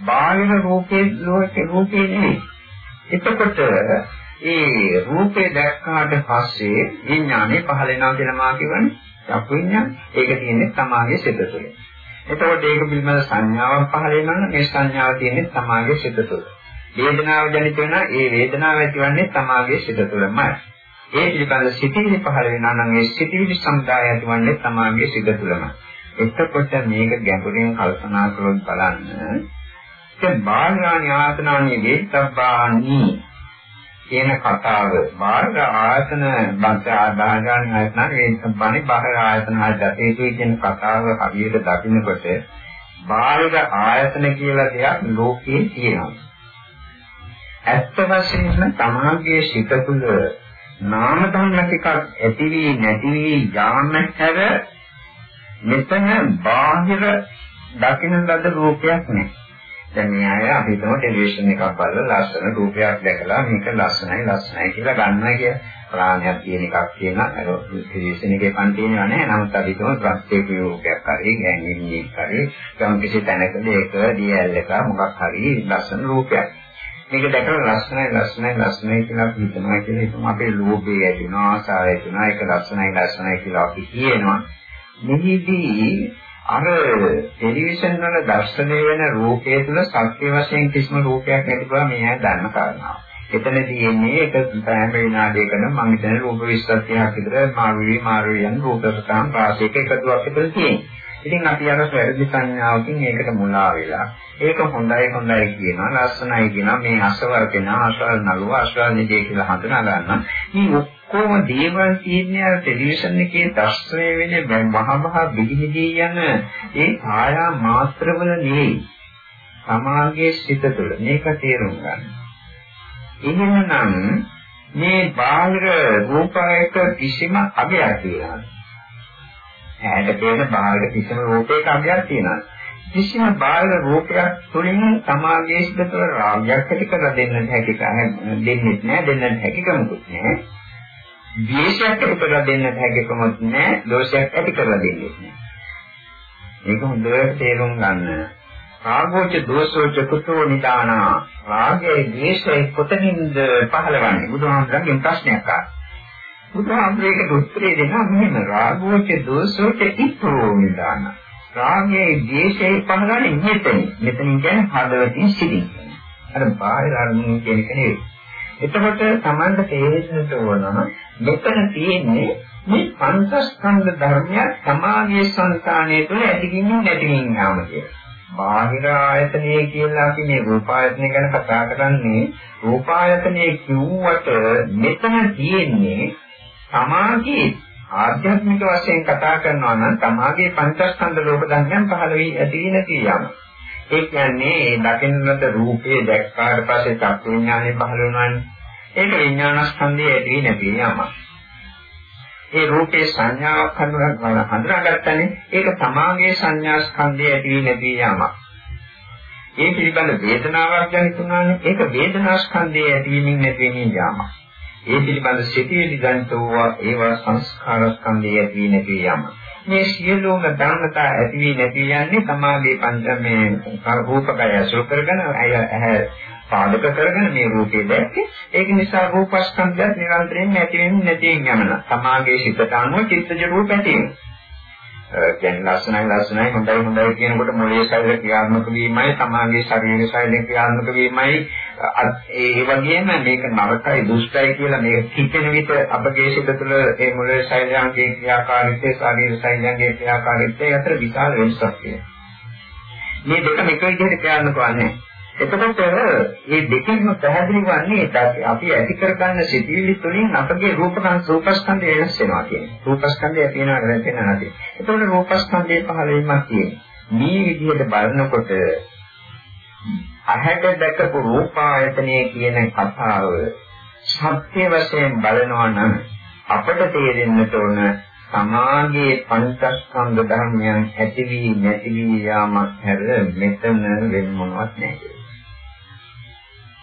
බාහිර රූපේ ලෝකේ රූපේ නෙවෙයි. එතකොට ඒ රූපේ දැක්කාට පස්සේ විඥානේ පහළ වෙනවා කියලා මා කියන්නේ චක්කු විඥාන. ඒක තියෙන්නේ සමාගයේ සිත තුළ. එතකොට ඒක පිළිබඳ සංඥාවක් පහළ වෙනවා නම් මේ සංඥාව තියෙන්නේ සමාගයේ සිත තුළ. වේදනාව ජනිත වෙන ඒ වේදනාව ඇතිවන්නේ සමාගයේ සිත තුළමයි. ඒ පිළිබඳ සිතිවිලි පහළ වෙනවා නම් ඒ සිතිවිලි සමුදාය ඇතිවන්නේ සමාගයේ සිත තුළමයි. එතකොට මේක ගැඹුරින් කල්පනා කරොත් බලන්න දැන් බාහිරානි ආසනානි වේත්තබ්බානි කියන කතාව බාහිර ආයතන බාහිරානි ආයතන වේත්තබ්බානි බාහිර ආයතන ආයතේ කියන කතාව හරියට දකින්නකොට බාහිර ආයතන කියලා දෙයක් ලෝකේ තියෙනවා. ඇත්ත වශයෙන්ම තමාගේ සිත තුළ නාම ධර්ම ටිකක් ඇති වී නැති වී යාම හැර මෙතන බාහිර දකින්න ලද රූපයක් නැහැ. දැන් මේ අය අපි හිතමු ටෙලිවිෂන් එකක් බලලා ලස්සන රූපයක් දැකලා මේක ලස්සනයි ලස්සනයි කියලා ගන්නවා කිය ප්‍රාණයක් තියෙන එකක් කියන අර ටෙලිවිෂන් එකේ පන් තියෙනව නෑ. නමුත් අපි හිතමු ප්‍රත්‍යේක රූපයක් හරි ගැන්වින්නේක් හරි ගම් කිසි තැනකදී ඒක DL එක මොකක් හරි ලස්සන රූපයක්. මේක දැකලා ලස්සනයි ලස්සනයි ලස්සනයි කියලා අපි හිතනවා කියලා හිතමු. අපේ ලෝභය ඇති වෙනවා ආසාව ඇති වෙනවා ඒක ලස්සනයි ලස්සනයි කියලා අපි කියනවා. මෙහිදී අර ටෙලිවිෂන් වල දර්ශනය වෙන රූපය තුළ සත්‍ය වශයෙන් කිසිම රූපයක් නැති බව මේ අය දන්න කාරණාව. එතන තියෙන්නේ එක සෑම විනාඩයකම මම හිතන රූප 20ක් විතර මාරුවි මාරුවි යන රූප සතහන් රාශියක එකතුවක් විතර තියෙනවා. ඉතින් අපි අර වැරදි සංඥාවකින් ඒකට මුලා වෙලා ඒක හොඳයි හොඳයි කියනවා ලස්සනයි කියනවා මේ අසවල් කෙනා අසවල් නළුවා අසවල් නිදේ කියලා හඳුනා ගන්න. මේ ඔක්කොම දේවල් කියන්නේ අර ටෙලිවිෂන් එකේ දර්ශනය වෙන්නේ මහ මහ බිහිදී යන ඒ ඡායා මාත්‍රවල නෙවෙයි. සමාගයේ සිත තුළ මේක තේරුම් ගන්න. එහෙමනම් මේ බාහිර රූපයක කිසිම අගයක් තියෙනවා. ඇහැට පේන බාහිර කිසිම රූපයක අගයක් තියෙනවා. කිසිම බාහිර රූපයක් තුළින් සමාගයේ සිට රාගයක් ඇති කරලා දෙන්නට හැකි දෙන්නේ නැහැ දෙන්නට හැකියකමකුත් නැහැ. ද්වේෂයක් ඇති කරලා දෙන්නට හැකියකමක් නැහැ. දෝෂයක් ඇති කරලා දෙන්නේ නැහැ. මේක හොඳට තේරුම් ගන්න. රාගෝච දෝෂෝච කුතෝ නිදානා රාගයේ ද්වේෂයේ කොතනින්ද පහළවන්නේ බුදුහාමුදුරන්ගෙන් ප්‍රශ්නයක් ආවා. බුදුහාමුදුරේකට උත්තරේ දෙනවා මෙහෙම රාගෝච දෝෂෝච ඉතෝ නිදාන. රාගයේ ද්වේෂයේ පහළන්නේ මෙතන. මෙතනින් කියන්නේ හදවතින් සිටින්. අර බාහිර අරමුණු කියන එක නෙවෙයි. එතකොට Tamanda තේරෙන්නට ඕන මෙතන තියෙන්නේ මේ පංචස්කන්ධ ධර්මයක් සමාගයේ සංස්කාණය තුළ ඇතිගින්නින් නැතිගින් යාම කියලා. බාහිර ආයතනය කියලා අපි මේ රූපායතනය ගැන කතා කරන්නේ රූපායතනය කිව්වට මෙතන තියෙන්නේ සමාගයේ ආධ්‍යාත්මික වශයෙන් කතා කරනවා නම් සමාගයේ පංචස්කන්ධ ලෝක ධර්මයන් පහළ වී ඇති නැති යම. ඒ කියන්නේ ඒ දකින්නට රූපේ දැක්කාට පස්සේ චක්කු විඥානය පහළ වෙනවානේ. ඒක විඥානස්කන්ධයේ ඇති නැති යම. ඒ රූපේ සංඥාවක් හඳුනාගත්තනේ ඒක තමාගේ සංඥා ස්කන්ධය ඇති වී නැති යාමක්. ඒ පිළිබඳ වේදනාවක් දැනෙතුනානේ ඒක වේදනා ස්කන්ධයේ ඇතිවීමෙන් නැතිවීමෙන් යාමක්. ඒ පිළිබඳ සිටිවිලි දැනතෝවා ඒවා සංස්කාර ස්කන්ධයේ ඇති නැති යාමක්. මේ සියලුම ධර්මතා ඇති වී නැති යන්නේ තමාගේ පංචමේ රූපකය අසුර කරගෙන අය පාදක කරගෙන මේ රූපේ දැක්කේ. ඒක නිසා රූපස්කන්ධයත් නිරන්තරයෙන් නැති වෙන්නේ නැති යන තමාගේ සිතට අනුව චිත්තජ රූප ඇති කියන්නේ ලස්සනයි ලස්සනයි හොඳයි හොඳයි කියනකොට මොළයේ ශරීර ක්‍රියාත්මක වීමයි තමාගේ ශරීර ශරීර ක්‍රියාත්මක වීමයි. ඒ වගේම මේක නරකයි දුෂ්ටයි කියලා මේක හිතෙන විට අපගේ සිත තුළ ඒ මොළයේ ශරීරයන්ගේ ක්‍රියාකාරීත්වය ශරීර ශරීරයන්ගේ ක්‍රියාකාරීත්වය අතර විශාල වෙනසක් තියෙනවා. මේ දෙකම එක විදිහට ක්‍රියාත්මක වන්නේ එතකොට මේ දෙකෙන්ම පැහැදිලි වන්නේ අපි ඇති කරගන්න සිතිවිලි තුළින් අපගේ රූපකන් රූපස්කන්ධය වෙනස් වෙනවා කියන්නේ. රූපස්කන්ධය තියෙනවා නැතිනම් නැති. එතකොට රූපස්කන්ධයේ පහළ වීමක් තියෙනවා. මේ විදිහට බලනකොට අහැට දැකපු රූපායතනය කියන කතාව සත්‍ය වශයෙන් බලනවා නම් අපට තේරෙන්නට ඕන සමාගයේ පංචස්කන්ධ ධර්මයන් ඇති වී නැති වී යාමක් හැර මෙතන වෙන මොනවත් නැහැ.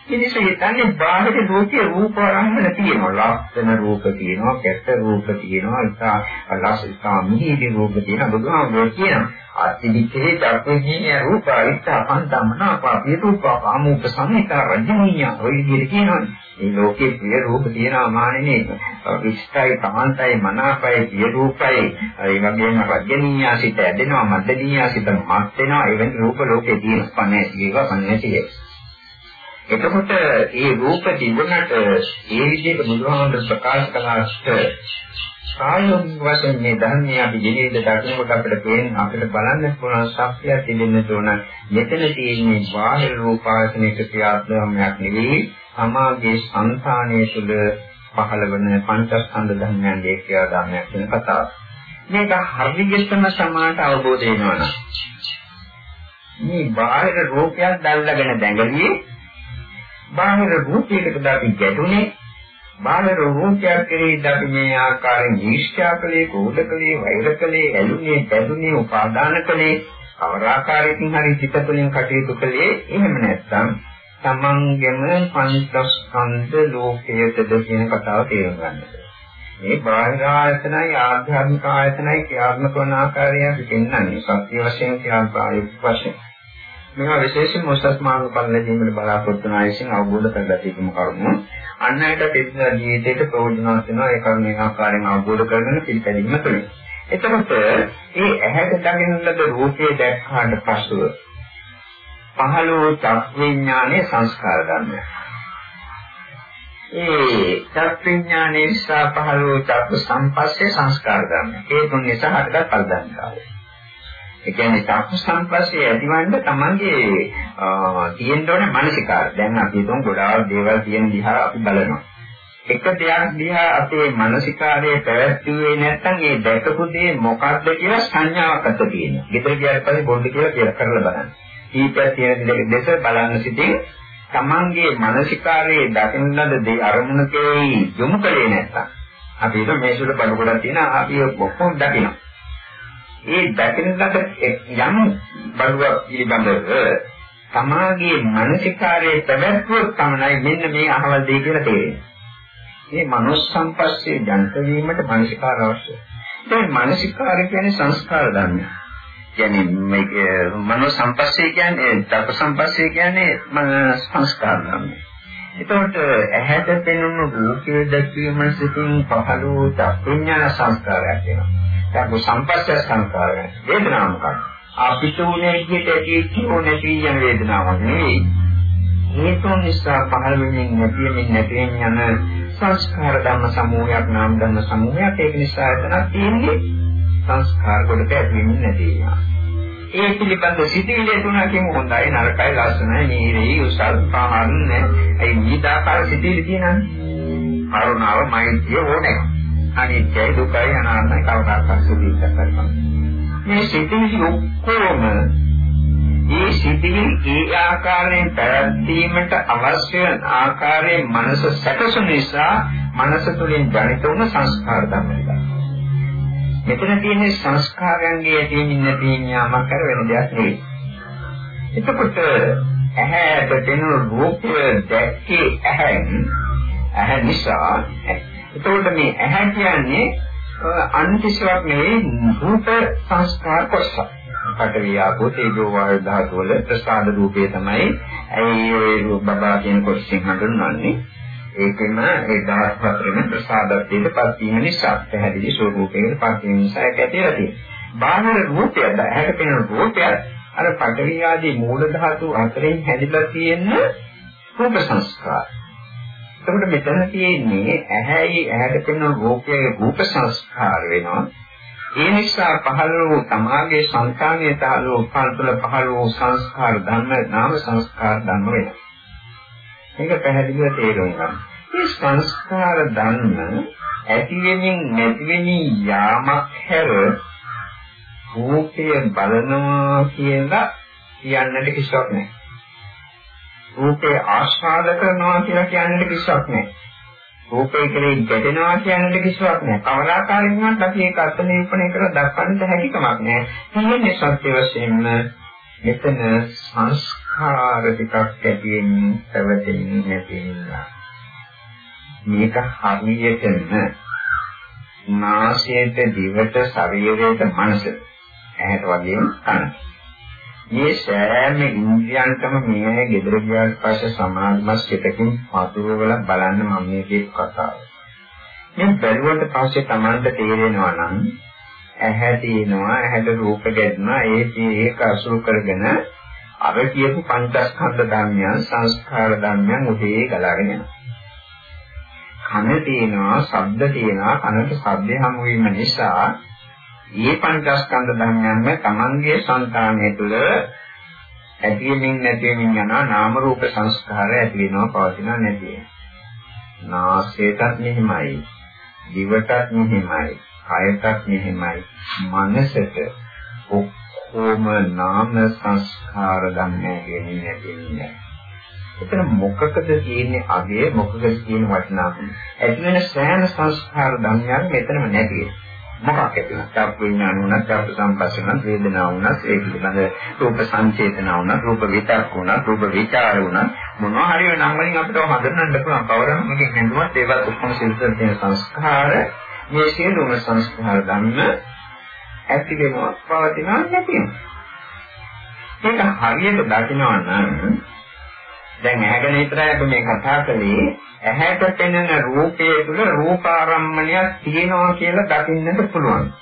මිනිස්සු හිතන්නේ බාහිර ලෝකයේ රූප ආරම්භන තියෙනවා. ලක්ෂණ රූප තියෙනවා, කැට රූප තියෙනවා, ඉතා ලස්සන මිහිරි රූප තියෙනවා. බුදුහාමුදුරුවෝ කියනවා. අතිවිකේ චක්කේ රූප ඉතා පන්තමනාපා පිටුපා අමුක සම්හිතා රජනීය ඔය විදිහට කියනවා. මේ ලෝකයේ ප්‍රිය රූප තියෙනවා මානෙනේ. ඉෂ්ටයි, කාන්තයි, මනාපයි, ප්‍රිය රූපයි, ඒ වගේම රජනීය සිත ඇදෙනවා, මද්දනීය සිත මත් වෙනවා. එවැනි රූප ලෝකේ තියෙන පන්නේ ඒවා පන්නේ තියෙන්නේ. එතකොට ඒ රූප තිබුණට ඒ විදිහට බුදුහාමුදුර ප්‍රකාශ කළාට ප්‍රායෝගික වශයෙන් මේ ධර්මයේ අපි ජීවිත දකිනකොට අපිට පේන අපිට බලන්න පුළුවන් ශක්තිය තිබෙන්න ඕන. මෙතන තියෙන්නේ බාහිර රූපායතනික ක්‍රියාත්මකයක් නෙවෙයි සමාගයේ సంతානයේ තුල පහළ වන පංචස්කන්ධ ධර්මයන්ගේ ක්‍රියාදාමයක් වෙන කතාව. මේක හරියටම සමානට අවබෝධ වෙනවා මේ බාහිර රූපයක් දැල්ලාගෙන දැඟලියේ බාහිර රූපයකට අපි ගැටුනේ? බාහිර රූපයක් කෙරෙහි අපි මේ ආකාරයෙන් ඊර්ෂ්‍යා කළේ, කෝධ කළේ, වෛර කළේ, ඇලුනේ, බැඳුනේ, උපාදාන කළේ, අවර ආකාරයකින් හරි චිත්ත තුළින් කටයුතු කළේ? එහෙම නැත්නම් තමන්ගෙම පංචස්කන්ධ ලෝකයටද කියන කතාව තේරුම් ගන්නද මේ බාහිර ආයතනයි ආධ්‍යාත්මික ආයතනයි ක්‍රියාත්මක වන ආකාරය අපි පෙන්වන්නේ සත්‍ය වශයෙන් ක්‍රියාත්මක වශයෙන්. මේවා විශේෂයෙන්ම උසස් මාර්ග ඵල ලැබීමට බලාපොරොත්තු වන අය විසින් අවබෝධ කරගත යුතුම කරුණු. අන් අයට පිළිතුර ජීවිතයට ප්‍රයෝජනවත් වෙනවා ඒ කරුණ ආකාරයෙන් අවබෝධ කරගෙන පිළිපැදීම තුළින්. එතකොට මේ ඇහැට දකින ලද රූපයේ දැක්කාට පසුව පහළ වූ චක්විඥානයේ සංස්කාර ධර්මය. ඒ චක්විඥානයේ නිසා පහළ වූ චක්ක සංපස්සේ සංස්කාර ධර්මය. ඒ තුන් නිසා හටගත් පල් ධර්මතාවය. ඒ කියන්නේ චක්කු සංපස්සේ ඇතිවන්න තමන්ගේ තියෙන්න ඕනේ මානසිකාර. දැන් අපි හිතමු ගොඩාක් දේවල් තියෙන දිහා අපි බලනවා. එක දෙයක් දිහා අපේ මානසිකාරයේ පැවැත්වුවේ නැත්නම් ඒ දැකපු දේ මොකක්ද කියලා සංඥාවක් අත තියෙනවා. ගෙදර ගියාට පස්සේ බොන්න කියලා කියලා කරලා බලන්න. ඊපස් තියෙන දෙස බලන්න සිටින් තමන්ගේ මානසිකාරයේ දකින්න ලද දේ අරමුණ කෙරෙහි යොමු කළේ නැත්නම් අපි හිතමු මේ සුළු බඩ ගොඩක් තියෙනවා අපි ඔක්කොම දකිනවා. ඒ දැකෙන ලද යම් බලුවක් පිළිබඳව සමාගයේ මානසිකාරයේ පැවැත්වුවොත් තමයි මෙන්න මේ අහවල් දෙය කියලා තේරෙන්නේ. මේ මනෝස් සංපස්සේ ජනිත වීමට මානසිකාර අවශ්‍යයි. දැන් මානසිකාරය කියන්නේ සංස්කාර ධර්මයක්. කියන්නේ මේක මනෝ සංපස්සේ කියන්නේ දප සංපස්සේ කියන්නේ සංස්කාර ධර්මයක්. එතකොට ඇහැට පෙනුණු රූපයේ දැක්වීම සිතින් පහළ වූ චක්ඥාන සංස්කාරයක් වෙනවා. දැන් සම්පස්ස සංකාරය වේදනාව මොකක්ද? අපිට උනේ විදිහට ඇති නැති යන වේදනාවක් නෙවෙයි. හේතුන් නිසා පහළ වෙමින් නැති වෙමින් නැති වෙමින් යන සංස්කාර ධර්ම සමූහයක් නාම ධර්ම සමූහයක් ඒක නිසා එතන තියෙන්නේ සංස්කාර කොට ඇතිවෙමින් නැති වෙනවා. ඒ පිළිබඳ සිතිවිලි තුනක් කියමු හොඳයි නරකයි ලස්සනයි නීරේ උසල් පහන් ඒ විවිධාකාර සිතිවිලි තියෙනනේ. කරුණාව මෛත්‍රිය ඕනේ. අනිත්‍යයි දුකයි අනාත්මයි කවදාකවත් සුදීක කරනවා. මේ සිතිවිලි ඔක්කොම මේ සිතිවිලි ඒ ආකාරයෙන් පැවැත්වීමට අවශ්‍ය ආකාරයෙන් මනස සැකසුන නිසා මනස තුළින් ජනිත වුණ සංස්කාර ධර්ම මෙතන තියෙන සංස්කාරයන්ගේ ඇතිවීම නැතිවීම යාමක් කර වෙන දෙයක් නෙවෙයි. එතකොට ඇහැට දෙන රූපය දැක්කේ ඇහෙන් ඇහැ නිසා එතකොට මේ ඇහැ කියන්නේ අන්තිශයක් නෙවෙයි රූප සංස්කාර කොටසක්. පඨවි ආපෝ තේජෝ වායු ධාතු වල ප්‍රසාද රූපේ තමයි ඒ රූප බබා කියන කොටසින් හඳුන්වන්නේ. ඒකෙම ඒ දහස් පතරෙම ප්‍රසාදත්වයට පත් වීම නිසා පැහැදිලි ස්වરૂපයකට පත් වීම නිසා ඒක ඇතිලා තියෙනවා. බාහිර රූපය ඇහැට පෙනෙන රූපය අර පඨවි ආදී මූල ධාතු අතරින් හැදිලා තියෙන රූප සංස්කාර. එතකොට මෙතන තියෙන්නේ ඇහැයි ඇහැට පෙනෙන රූපයේ රූප සංස්කාර වෙනවා. ඒ නිසා පහළ වූ තමාගේ සංකාමයේ තහළ වූ කල්පල පහළ වූ සංස්කාර ධර්ම නාම සංස්කාර ධර්ම වෙනවා. මේක පැහැදිලිව තේරුම් ගන්න. මේ සංස්කාර ධර්ම ඇති වෙමින් නැති වෙමින් යාමක් හැර රූපය බලනවා කියලා කියන්නට කිසිවක් නැහැ. රූපේ ආස්වාද කරනවා කියලා කියන්නට කිසිවක් නැහැ. රූපේ කෙරෙහි ගැටෙනවා කියන්නට කිසිවක් නැහැ. කවදාකාරින්වත් අපි ඒක අර්ථ නිරූපණය කරලා දක්වන්නට හැකියාවක් නැහැ. කියන්නේ සත්‍ය වශයෙන්ම මෙතන සංස්කාර ටිකක් ඇතිවෙන පැවතෙන්නේ නැති නිසා මේක හරියටම නාසයට දිවට ශරීරයට මනස ඇහැට වගේම කන මේ සෑම ඉන්ද්‍රියන්ටම මේ ගෙදර ගියාට පස්සේ සමාධිමත් සිතකින් පතුරවල බලන්න මම මේකේ කතාව. මේ බැලුවට පස්සේ Tamanta තේරෙනවා නම් ඇහැ තියෙනවා ඇහැට රූප ගැටෙනවා ඒ ඒක අසුර කරගෙන අර කියපු පංචස්කන්ධ ධර්මයන් සංස්කාර ධර්මයන් උදේ ගලාගෙන යනවා කන තියෙනවා ශබ්ද තියෙනවා කනට ශබ්දය හමු වීම නිසා මේ පංචස්කන්ධ ධර්මයන්ම Tamange సంతානය තුළ ඇතිවෙමින් නැතිවෙමින් යන නාම රූප සංස්කාර ඇති වෙනවා පවතිනවා නැති වෙනවා නාසයටත් මෙහිමයි දිවටත් මෙහිමයි කයටත් මෙහෙමයි. මනසට ඔක්කොම නාම සංස්කාර ගන්න ගෙන්නේ නැතිනේ. එතන මොකකද තියෙන්නේ අගේ මොකකද තියෙන වටිනාකම? ඇති වෙන සෑම සංස්කාර ධර්මයක් මෙතනම නැති මොකක් ඇතිවෙන? චක්ක විඥාන වුණත්, චක්ක සංපස්සන, වේදනාව වුණත්, ඒ පිළිබඳ රූප සංචේතන වුණත්, රූප විතක් වුණත්, රූප විචාර වුණත් මොනවා හරි නම් වලින් අපිට හඳුන්වන්න පුළුවන්. කවරම මේකෙන් හඳුන්වුවත් ඒවත් ඔක්කොම සිල්තර තියෙන සංස්කාර මේ සියලුම සංස්කාර ධර්ම ඇති වෙනවා පවතිනවා නැති වෙනවා. ඒක හරියට දකිනවා නම් දැන් ඇහැගෙන විතරයි අපි මේ කතා කළේ ඇහැට පෙනෙන රූපයේ තුල රූපාරම්මණයක් තියෙනවා කියලා දකින්නට පුළුවන්.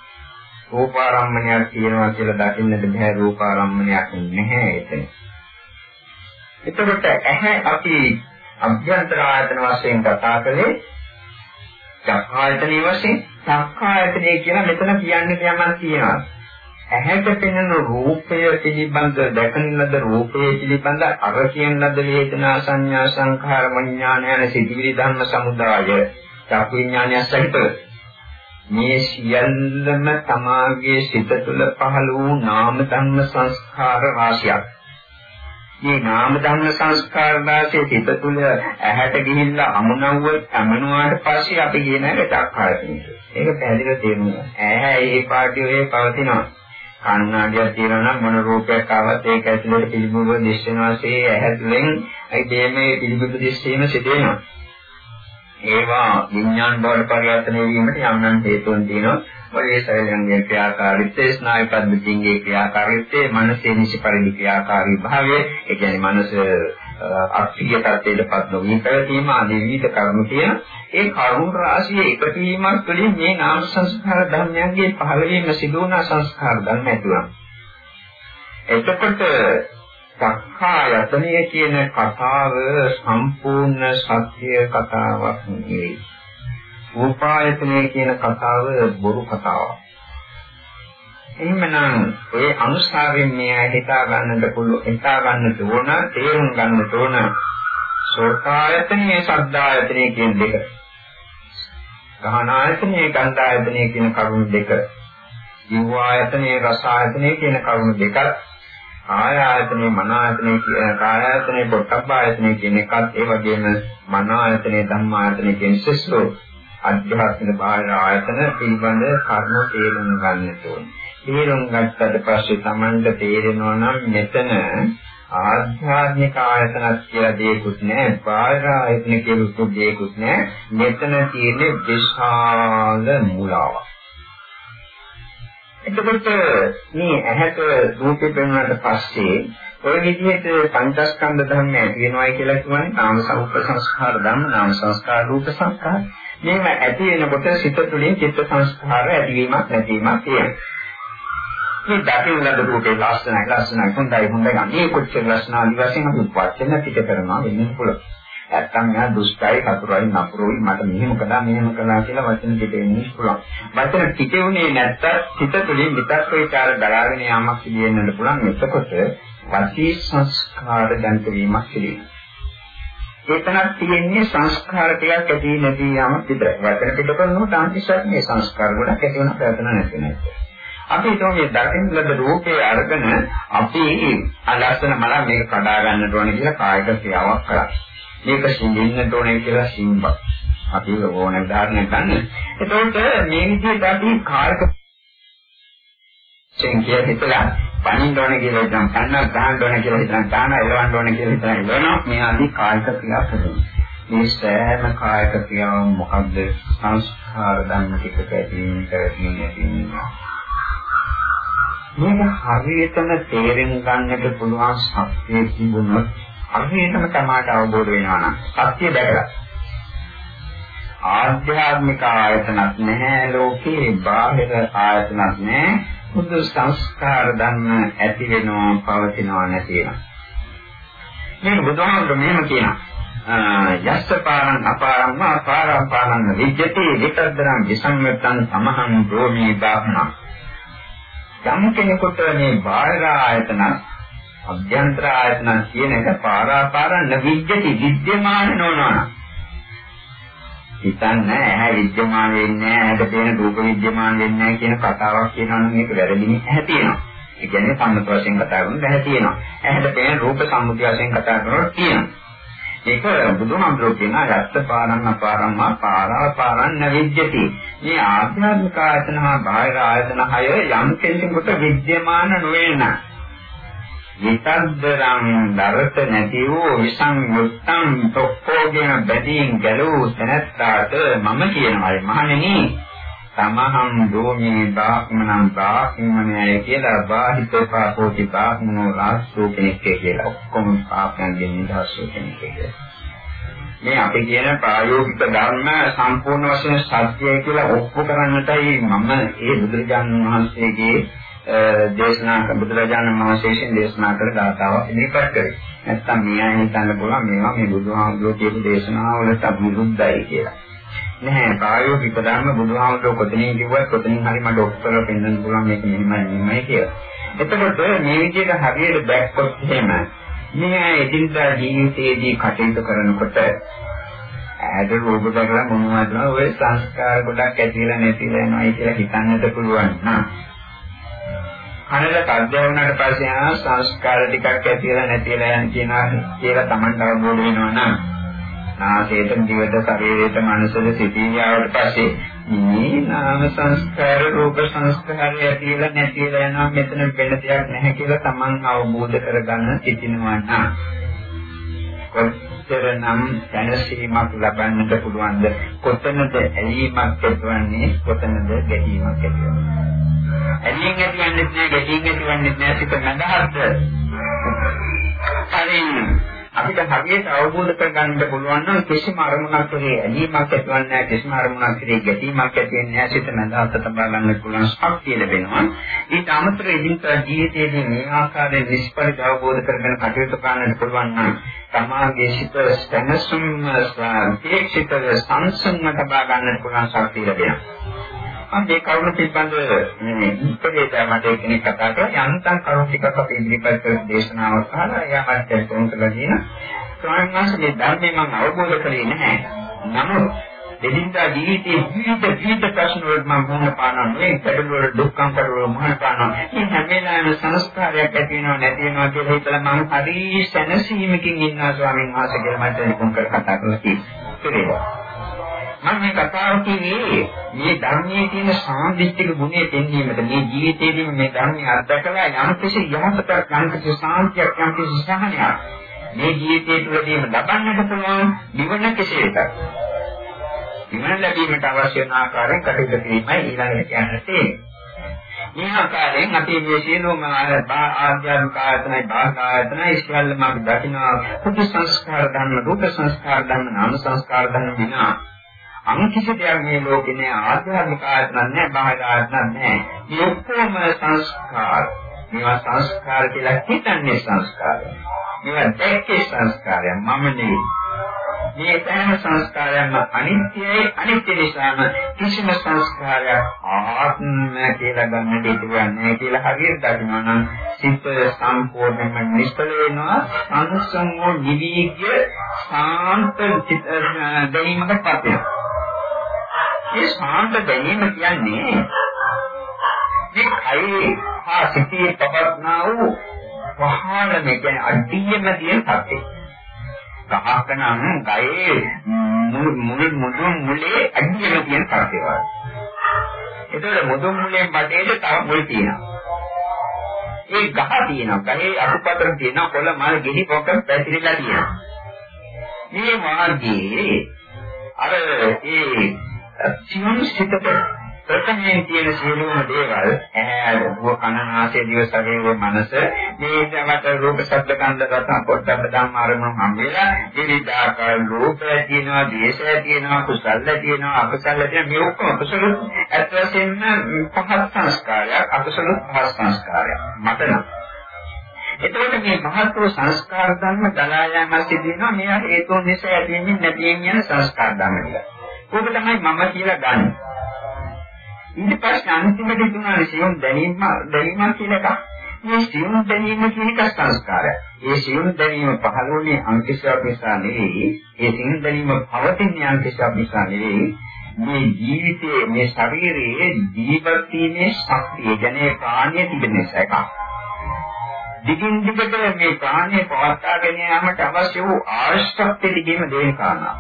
රූපාරම්මණයක් තියෙනවා කියලා දකින්නට බෑ රූපාරම්මණයක් නැහැ එතන. එතකොට ඇහැ අපි අභ්‍යන්තර ආයතන වශයෙන් කතා කළේ චක්කායතනෙ වශයෙන් චක්කායතනෙ කියලා මෙතන කියන්නේ යමක් තියෙනවා. ඇහැට පෙනෙන රූපය පිළිබඳ දැකන ලද රූපය පිළිබඳ අර කියන ලද වේදනා සංඥා සංඛාර විඥාන යන සිතිවිලි ධර්ම සමුදාය. චක්කු විඥානය සහිතව මේ සියල්ලම තමාගේ සිත තුළ පහළ වූ නාම ධර්ම සංස්කාර රාශියක්. මේ නාම ධර්ම සංස්කාර දාසේ සිත තුළ ඇහැට ගිහිල්ලා අමුණවුව අමනුවාට පස්සේ අපි කියන එක චක්කායතනෙ. ඒක පැහැදිලිව තේරුණා. ඇහැ ඒ පාටියේ ඔය පවතිනවා. කන්නාඩියක් තියෙනවා නම් මොන රූපයක් ආවත් ඒක ඇතුළට පිළිබිඹු දිස්සනවාසේ ඇහැ තුළින් ඒ මේ පිළිබිඹු දිස්සීම සිදු වෙනවා. ඒවා විඥාන බවට පරිවර්තනය වීමට යම් නම් හේතුන් තියෙනවා. ඔය ශරීරයේ ක්‍රියාකාරීත්වය ස්නායු පද්ධතියේ ක්‍රියාකාරීත්වය මනසේ නිසි පරිදි ක්‍රියාකාරී භාවය ඒ කියන්නේ මනස අක්ෂිය තත්ත්වයටපත් නොවී පැවතීම ආදී විවිධ කරුණු කියන ඒ කරුණු රාශිය එකතු වීමක් තුළින් මේ නාම සංස්කාර ධර්මයන්ගේ පහළ වීම සිදු වන සංස්කාර ධර්ම ඇතුළත් එතකොට සක්කායතනය කියන කතාව සම්පූර්ණ සත්‍ය කතාවක් නෙවෙයි රූපායතනය කියන කතාව බොරු කතාවක්. එහෙමනම් ඒ අනුසාරයෙන් මේ හිතා ගන්නට පුළුවන් හිතා ගන්නට ඕන තේරුම් ගන්නට ඕන සෝතායතනයේ සද්ධායතනයේ කියන දෙක. ගහනායතනයේ ගන්ධායතනයේ කියන කරුණු දෙක. ජීවායතනයේ රසායතනයේ කියන කරුණු දෙකක්. ආයතනයේ මනායතනයේ කියන කායයතනයේ පොට්ටබ්බායතනයේ කියන එකත් ඒ වගේම මනායතනයේ ධම්මායතනයේ කියන සෙස්සෝ අධ්‍යාත්මික බාහිර ආයතන පිළිබඳ කර්ම තේරුම් ගන්නට ඕනේ. තේරුම් ගත්තට පස්සේ Tamanට තේරෙනවා නම් මෙතන ආධ්‍යාත්මික ආයතනක් කියලා දෙයක්වත් නැහැ. බාහිර ආයතන කියලා දෙයක්වත් නැහැ. මෙතන තියෙන්නේ විශාල මූලාවක්. එතකොට මේ ඇහැට රූපේ පෙනුනට පස්සේ ඔය විදිහට පංචස්කන්ධ ධර්ම ඇති වෙනවයි කියලා කියන්නේ නාම සංස්කාර සංස්කාර ධර්ම නාම සංස්කාර රූප සංස්කාර. මේව ඇති වෙනකොට සිත තුළින් චිත්ත සංස්කාර ඇතිවීමක් නැතිවීමක් තියෙනවා. මේ දකින්න ලද රූපේ ලස්සනයි ලස්සනයි හොඳයි හොඳයි මේ කොච්චර ලස්සන ආදි වශයෙන් අපි වචන පිට කරනවා වෙන්නේ පුළුවන්. නැත්තම් මෙයා දුෂ්ටයි කතුරයි නපුරුයි මට මෙහෙම කළා මෙහෙම කළා කියලා වචන පිට වෙන්නේ පුළුවන්. වචන පිට උනේ නැත්තම් සිත තුළින් විතක් විචාර දරාගෙන යාමක් සිදු වෙන්නත් පුළුවන්. එතකොට වචී සංස්කාර ජනිත වීමක් සිදුවෙනවා. ඒතනක් තියෙන්නේ සංස්කාර ටිකක් ඇති නැති යම විතරයි. වචන පිට කරනකොට තාන්තිසක් මේ සංස්කාර ගොඩක් ඇති වෙන ප්‍රයත්න නැති නැහැ. අපි හිතමු මේ දකින්න ලද රූපේ අරගෙන අපි අලස්සන මල මේක කඩා ගන්නට ඕනේ කියලා කායික ක්‍රියාවක් කරා. මේක සිඳින්නට ඕනේ කියලා සිඹ. අපි ඕන උදාහරණයක් ගන්න. එතකොට මේ විදිහට අපි කායික සංකේත හිතලා පණින්න ඕනේ කියලා හිතන කන්නක් ගහන්න ඕනේ කියලා හිතන දාන එලවන්න ඕනේ කියලා හිතන එලවනවා මේ ආදී කායික ක්‍රියා කරනවා. මේ සෑම කායික ක්‍රියාවම මොකද්ද සංස්කාර ධර්ම ටිකක ඇතිවීම කරමින් ඇතිවෙනවා. මේක හරියටම තේරුම් ගන්නට පුළුවන් සත්‍යය තිබුණොත් හරියටම තමයි අවබෝධ වෙනවා නම් සත්‍ය දැකලා ආධ්‍යාත්මික ආයතනක් නැහැ ලෝකේ බාහිර ආයතනක් නැහැ බුදු සංස්කාර ධර්ම ඇති වෙනවා පවතිනවා නැති වෙනවා. මේ බුදුහාමුදුරුවෝ මෙහෙම කියනවා. යස්ස පාරං අපාරං වා පාරං පාරං විජ්ජති විතරදරං විසංයත්තං සමහං රෝමී බාහන. යම් කෙනෙකුට මේ බාහිර ආයතන අභ්‍යන්තර ආයතන කියන එක පාරාපාරං නවිජ්ජති විද්‍යමාන නොවනවා. හිතන්නේ ඇහැ විද්‍යමාන වෙන්නේ නැහැ ඇහැට පේන රූප විද්‍යමාන වෙන්නේ නැහැ කියන කතාවක් කියනවා නම් මේක වැරදිනේ ඇහැ තියෙනවා. ඒ කියන්නේ සම්මත වශයෙන් කතා කරනකොට ඇහැ තියෙනවා. ඇහැට පේන රූප සම්මුති වශයෙන් කතා කරනකොට තියෙනවා. ඒක බුදුහාමුදුරුවෝ කියන යත්ත පාරං අපාරං මා පාරා පාරං නවිජ්ජති. මේ ආධ්‍යාත්මික ආයතන හා බාහිර ආයතන හය යම් කෙනෙකුට විද්‍යමාන නොවේ නම් විතද්දරං දරත නැති වූ විසංයුක්තං තොක්කෝගෙන බැදීන් ගැලූ තැනැත්තාට මම කියනවායි. මහණෙනි තමහම් දෝමේ බාක්මනම් බාක්මනය කියලා බාහිත පාපෝති බාක්මනෝ රාස්සෝ කෙනෙක් කියලා ඔක්කොම පාපයන්ගෙන් නිදහස් වූ කෙනෙක් කියලා. මේ අපි කියන ප්‍රායෝගික ධර්ම සම්පූර්ණ වශයෙන් සත්‍යය කියලා ඔප්පු කරන්නටයි මම ඒ බුදුරජාණන් වහන්සේගේ දේශනා බුදුරජාණන් වහන්සේගෙන් දේශනා කළ ගාථාවක් ඉදිරිපත් කරේ. නැත්තම් මේ අය හිතන්න පුළුවන් මේවා මේ බුදුහාමුදුරුවෝ කියපු දේශනාවලට විරුද්ධයි කියලා. නැහැ ප්‍රායෝගික ධර්ම බුදුහාමුදුරුවෝ කොතනින් කිව්වත් කොතනින් හරි මට ඔප්පු කරලා පෙන්නන්න පුළුවන් මේක මෙහෙමයි මෙහෙමයි කියලා. එතකොට මේ විදිහට හරියට දැක්කොත් එහෙම මේ එදිනදා ජීවිතයේදී කටයුතු කරනකොට ඇද රූප දැකලා මොනවද ඔය සංස්කාර ගොඩක් ඇතිලා නැතිලා යනවා කියලා හිතන්නට පුළුවන් නම් කනට කද්ද වුණාට පස්සේ ආ සංස්කාර ටිකක් ඇතිලා නැතිලා යන කියන කියලා Tamanට අවබෝධ වෙනවා නම් නාසයට දිවට ශරීරයට මනසට සිටියාවට පස්සේ මේ නාම සංස්කාර රූප සංස්කාර ඇතිලා නැතිලා යනවා මෙතන වෙන දෙයක් නැහැ කියලා Taman අවබෝධ කරගන්න සිටිනවා නම්. කොතරනම් දැනසීමක් ලබන්නට පුළුවන්ද? කොතනද ඇලීමක් ඇතිවන්නේ කොතනද ගැටීමක් ඇතිවන්නේ ඇලියෙන් ඇතිවන්නේ නැහැ, ගැටියෙන් ඇතිවන්නේ නැහැ සිත නැදහත්. හරින් අපිට හරියට අවබෝධ කරගන්න පුළුවන් නම් කිසිම අරමුණක් කෙරේ ඇලීමක් ඇතිවන්නේ නැහැ, කිසිම අරමුණක් කෙරේ ගැටීමක් ඇති වෙන්නේ නැහැ, සිත නැදහත් තබා ගන්න පුළුවන් ශක්තිය ලැබෙනවා. ඊට අමතරව ඉදින්දා ජීවිතයේදී මේ ආකාරයෙන් නිෂ්පරිත අවබෝධ කරගෙන කටයුතු කරන්නට පුළුවන් නම් තමාගේ සිත ස්තනසුම් තේක්ෂිත සංසම්ම තබා ගන්නට පුළුවන් ශක්තිය ලැබෙනවා. මම මේ කරුණ පිළිබඳව මේ ඉස්සරේට මට කෙනෙක් කතා කරලා යන්තම් කරුණ ටිකක් අපි ඉදිරිපත් කර දේශනාවක් අහලා එයා මට ටෙලිෆෝන් කරලා දින ස්වාමීන් වහන්සේ මේ ධර්මය මම අවබෝධ කරේ නැහැ. නමුත් දෙදින්දා ජීවිතයේ විවිධ විවිධ ප්‍රශ්න වලට මම මුහුණ පානවා මේ කඩල වල දුක්ඛම් කඩල වල මුහුණ පානවා මේ හැම වෙලාවෙම සංස්කාරයක් ඇති වෙනව නැති වෙනවා කියලා හිතලා මම හරි සැනසීමකින් ඉන්නවා ස්වාමීන් වහන්සේ කියලා මට ටෙලිෆෝන් කර කතා කරලා කිව්වා. මම මේ කතාව කිව්වේ මේ ධර්මයේ තියෙන සාන්දිටික ගුණය පෙන්වීමට මේ ජීවිතයේදී මේ ධර්මය අත්දකලා යම් කිසි යහපතක් යම් කිසි සාන්තියක් යම් කිසි සහනයක් මේ ජීවිතයේ තුළදීම ලබන්නට පුළුවන් නිවන කෙසේද? නිවන ලැබීමට අවශ්‍ය වන ආකාරයෙන් කටයුතු කිරීමයි ඊළඟට කියන්න තියෙන්නේ. මේ ආකාරයෙන් අපි මේ සියලුම ආධ්‍යාත්මික ආයතනයි බාහිර ආයතනයි සියල්ලම අපි දකිනවා කුටි සංස්කාර ධර්ම, රූප සංස්කාර ධර්ම, නාම සංස්කාර ධර්ම විනා අන් කිසි දෙයක් මේ ලෝකේ නෑ ආධ්‍යාත්මික ආයතන නෑ බාහිර ආයතන නෑ. මේ ඔක්කොම සංස්කාර. මේවා සංස්කාර කියලා හිතන්නේ සංස්කාරය. මේවා දැක්කේ සංස්කාරය. මම නෙවෙයි. මේ සෑම සංස්කාරයක්ම අනිත්‍යයි. අනිත්‍ය නිසාම කිසිම සංස්කාරයක් ආත්ම කියලා ගන්නට ඉතුරුන්නේ කියලා හරියට දකිනවා නම් සිත සම්පූර්ණයෙන්ම නිෂ්ඵල වෙනවා. සංසංගෝ නිවිග්‍ය සාන්ත දැනීමකට පත් වෙනවා. මේ ශාන්ත දැනීම කියන්නේ මේ කයේ හා සිතේ පවත්නා වූ වහාන මේ කියන්නේ අඩියම තියෙන සත්‍යය. ගහක නම් ගයේ මුල් මුදුන් මුලේ අඩියම තියෙන සත්‍යය වගේ. ඒතකොට මුදුන් මුලෙන් බඩේට තව මුල් තියෙනවා. ඒ ගහ තියෙනවා. ගහේ අතුපතර තියෙනවා. කොළ මල් ගෙඩි පොක පැතිරිලා තියෙනවා. මේ මාර්ගයේ අර ඒ සියුම් සිතට ප්‍රථමයෙන් තියෙන සියලුම දේවල් ඇහැ රූප කන නාසය දිව ශරීරය මනස මේ තමත රූප ශබ්ද ගන්ධ රස පොට්ටබ්බ ධම්ම අරමුණු හම්බෙලා විවිධාකාර රූපය තියෙනවා දේශය තියෙනවා කුසල තියෙනවා අකුසල තියෙනවා. මේ ඔක්කොම කුසල ඇත්ත වශයෙන්ම පහත් සංස්කාරයක් අකුසල පහත් සංස්කාරයක්. මත නම්. එතකොට මේ මහත් වූ සංස්කාර ධර්ම දලා යාම සිදුවෙනවා මේ හේතුන් නිසා ඇතිවෙන්නේ නැති යන සංස්කාර ධර්ම ටික. ඕක තමයි මම කියලා ගන්න. ඊට පස්සේ අන්තිමට තුනන සියුම් දැනීම දැනීම කියන එක. මේ සියුම් දැනීම කියන එක සංස්කාරය. ඒ සියුම් දැනීම පහළ වුණේ අංකිෂයක් නිසා නෙවෙයි. ඒ සියුම් දැනීම පවතින්නේ අංකිෂයක් නිසා නෙවෙයි. මේ ජීවිතයේ මේ ශරීරයේ ජීවත් වීමේ ශක්තිය ගැන ප්‍රාණිය තිබෙන නිසා එකක්. දිගින් දිගට මේ ප්‍රාණය පවත්වාගෙන යාමට අවශ්‍ය වූ ආශ්‍රක්තිය දිගේම දෙන කාරණා.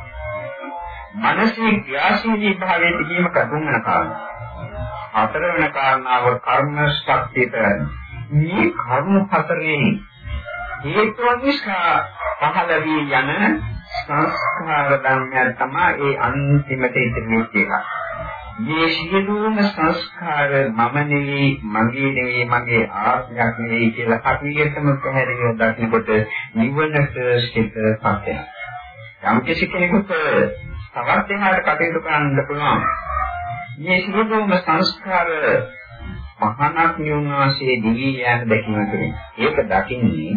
මනසේ ක්‍රියාශීලී භාවයේ තිබීම කතුන්වන කාරණා. හතර වෙන කාරණාව කර්ම ශක්තියට මේ කර්ම හතරේ හේතුන් නිසා පහළ වී යන සංස්කාර ධර්මයන් තමයි ඒ අන්තිමට ඉතිරිවෙච්ච එක. මේ සියලුම සංස්කාර මම නෙවෙයි මගේ නෙවෙයි මගේ ආත්මයක් නෙවෙයි කියලා හරියටම පැහැදිලිව දකිනකොට නිවනට සිත පත් වෙනවා. යම් කෙනෙකුට තවත් එහාට කටයුතු කරන්න පුළුවන්. මේ සියලුම සංස්කාර මහානාත් නිවනාසේ දිවි යන දැකීම තුළින්. ඒක දකින්නේ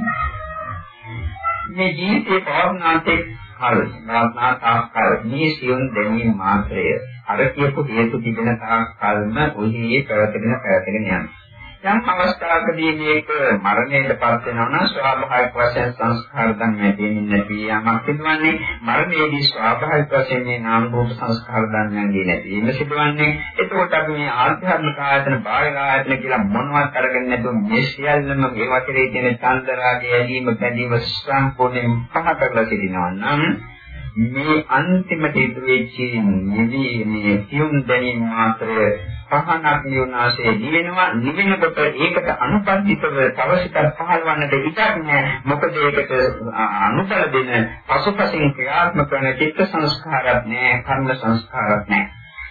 මේ ජීවිතේ පවර්ණාන්තේ කල නාත්නා තාක්කල් මේ සියුම් දැනීම මාත්‍රය අර කියපු හේතු තිබෙන තාක්කල්ම ඔහි පැවතගෙන පැවතගෙන යනවා. යම් අවස්ථාවකදී මේක මරණයට පත් වෙනවා නම් ස්වාභාවික වශයෙන් සංස්කාර ධර්මයේ දෙන්නේ නැති යමක් සිදුවන්නේ මරණයේදී ස්වාභාවික වශයෙන් මේ නාම රූප සංස්කාර ධර්මයන්ගේ නැතිවීම සිදුවන්නේ. එතකොට අපි මේ ආධ්‍යාත්මික ආයතන බාහිර ආයතන කියලා මොනවත් අරගෙන නැතුව මේ සියල්ලම ඒ වටේ තියෙන චන්දරාගය ඇලීම බැඳීම සම්පූර්ණයෙන් පහ කරලා සිටිනවා නම් මේ අන්තිමට ඉදිරි වෙච්ච නිවි මේ සියුම් දැනීම මාත්‍රය පහනක් නිවනාසේ නිවෙනවා. නිවෙනකොට ඒකට අනුපන්දිතව තව සිතක් පහළවන්නට ඉඩක් නැහැ. මොකද ඒකට අනුබල දෙන පසුපසින් ක්‍රියාත්මක කරන චිත්ත සංස්කාරයක් නැහැ කර්ම සංස්කාරයක් නැහැ.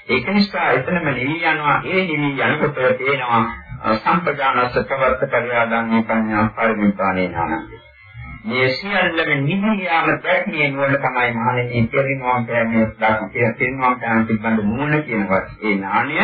ඒක නිසා එතනම නිවි යනවා. ඒ නිවි යනකොට තේනවා සම්පජානස්ස ප්‍රවර්ත පරියාදන්නේ පඤ්ඤා පරිවිපාණේ නානන්දේ මේ සියල්ලම නිහියාම දැක්මේ නුවණ තමයි මහණෙනි පෙරිනෝම් කියන්නේ දක්තිය පෙරිනෝම් කියන පිළිබඳ නුවණ කියනවා. ඒ ඥානය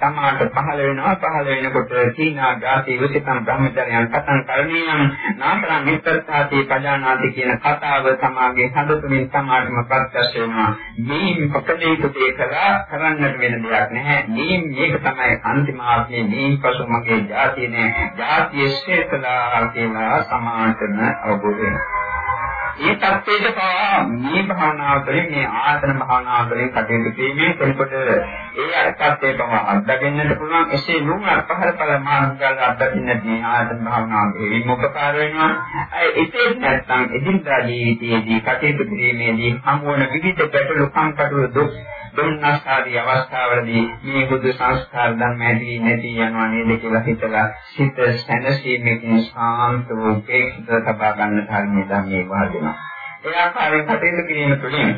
තමාට පහළ වෙනවා. පහළ වෙනකොට සීනා ජාති විසිතම් බ්‍රහ්මචර්යයන් කතං කරණීයම් නාතරං විතරතාති පජානාති කියන කතාව සමාගේ හදතුලින් සමාඩම ප්‍රත්‍යක්ෂ වෙනවා. මේ පකදේක දෙකලා කරන්නට වෙන දෙයක් නැහැ. මේ මේක තමයි අන්තිම ආත්මේ. මේ පසු මගේ ජාතිය නෑ. ජාතිය ශ්‍රේෂ්ඨලා කියලා සමාන්තරන අවබෝධ වෙනවා ඒ தත්ත්වයට පවා මේ භාවනාව තුළින් මේ ආසන භාවනාව තුළින් කටයුතු කිරීමේ කෙනෙකුට ඒ අර්ථය පවා අත්දකින්නට පුළුවන්. එසේ නුඹ පහළ පළ මාර්ගවල අත්දකින්න මේ ආසන භාවනාව හේතුන් උපකාර වෙනවා. ඒකේ නැත්නම් එදිනදා ජීවිතයේදී කටයුතු කිරීමේදී හමු වන විවිධ ගැටලු සංකටු දුක් දුන්නස් ආදී අවස්ථාවලදී මේ බුදු සංස්කාර ධර්ම ඇති නැති යනවා නේද කියලා හිතලා සිත සැනසීමකින් සාන්ත වූ උපේක්ෂිත තබා ගන්න ධර්මයේ ධර්මයේ වාදිනවා. ඒ ආකාරයෙන් කටයුතු කිරීම තුළින්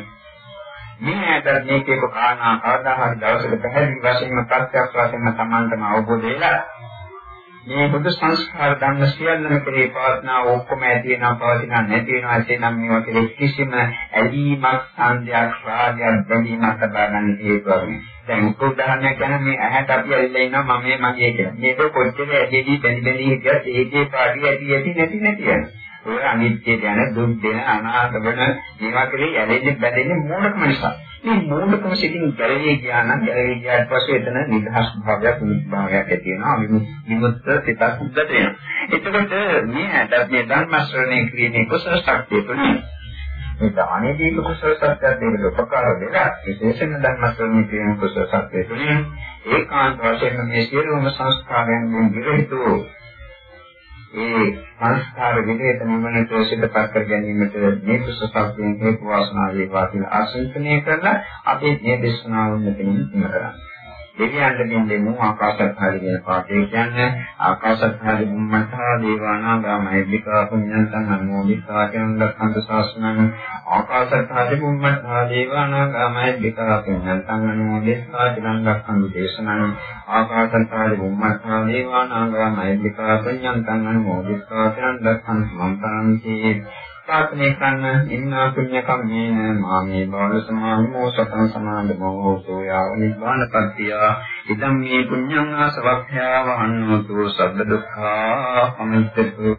මේ ඇතර මේකේ කාරණා කවදා හරි දවසක පැහැදිලි වශයෙන්ම ප්‍රත්‍යක්ෂ වශයෙන්ම Tamanටම අවබෝධ වෙලා මේ බුදු සංස්කාර ධර්ම සියල්ලම කෙරේ පවත්නා ඔක්කොම ඇති වෙනවා පවතිනා නැති වෙනවා එසේනම් මේවා කෙරේ කිසිම ඇලීමක් සංඥාවක් රාගයක් බැඳීමක් ලබා ගන්න හේතුවක් නෑ. දැන් උදාහරණයක් ගන්න මේ ඇහැට අපි ඇවිල්ලා ඉන්නවා මම මේ මගේ කියලා. මේක කොච්චර ඇදෙදී බැඳි බැඳි හිටියත් ඒකේ පාඩිය ඇති ඇති නැති නැති යනවා. ඔය අනිත්‍යයට යන දුක් දෙන අනාත්ම වෙන මේවා කෙරේ ඇලෙන්නේ බැඳෙන්නේ මෝඩකම නිසා. මේ මෝඩකම සිටින් ගැලවී ගියා නම් ගැලවී ගියාට පස්සේ එතන නිදහස් භාවයක් මුත් භාවයක් ඇති වෙනවා. විමුක්ත සිතක් උද්දට වෙනවා. එතකොට මේ ඇටත් මේ ධර්ම ශ්‍රවණය කිරීමේ කුසල ශක්තිය තුනේ මේ දානයේදී කුසල ශක්තිය දෙක උපකාර වෙලා විශේෂණ ධර්ම ශ්‍රවණය කිරීමේ කුසල ශක්තිය තුනේ ඒකාන්ත වශයෙන් මේ සියලුම සංස්කාරයන් විරහිතව ඒ සංස්කාර විදේත නිවනට සිතපත් කර ගැනීමට මේ කුසලයෙන් හේතු වාසනා වේවා කියලා ආශිර්වාදනය කරලා අපි මේ දේශනාව මෙතනින් ඉවර කරනවා. දෙවියන්ට දෙන්නේ ආකාශත්හාරි කියන පාඩේ කියන්නේ ආකාශත්හාරි බුම්මඨා දේවානාගාමයි විකා පුඤ්ඤන්තං අනුමෝදිතා කියන ලක්ඛන්ත ශාසනං ආකාශත්හාරි බුම්මඨා දේවානාගාමයි විකා පුඤ්ඤන්තං අනුමෝදිතා කියන ලක්ඛන්ත දේශනං ආකාශත්හාරි බුම්මඨා දේවානාගාමයි විකා පුඤ්ඤන්තං අනුමෝදිතා කියන ලක්ඛන්ත මන්තරන්ති ප්‍රාර්ථනා කරන ඉන්නා පුණ්‍ය කම්මේන මාමේ බාල සමාහිමෝ සතං සමාදමෝ සෝයාව නිබ්බාන පත්‍තිය ඉදම් මේ පුඤ්ඤං ආසවක්ඛ්‍යා වහන්නෝතු සබ්බ දුක්ඛා අමිත්තතු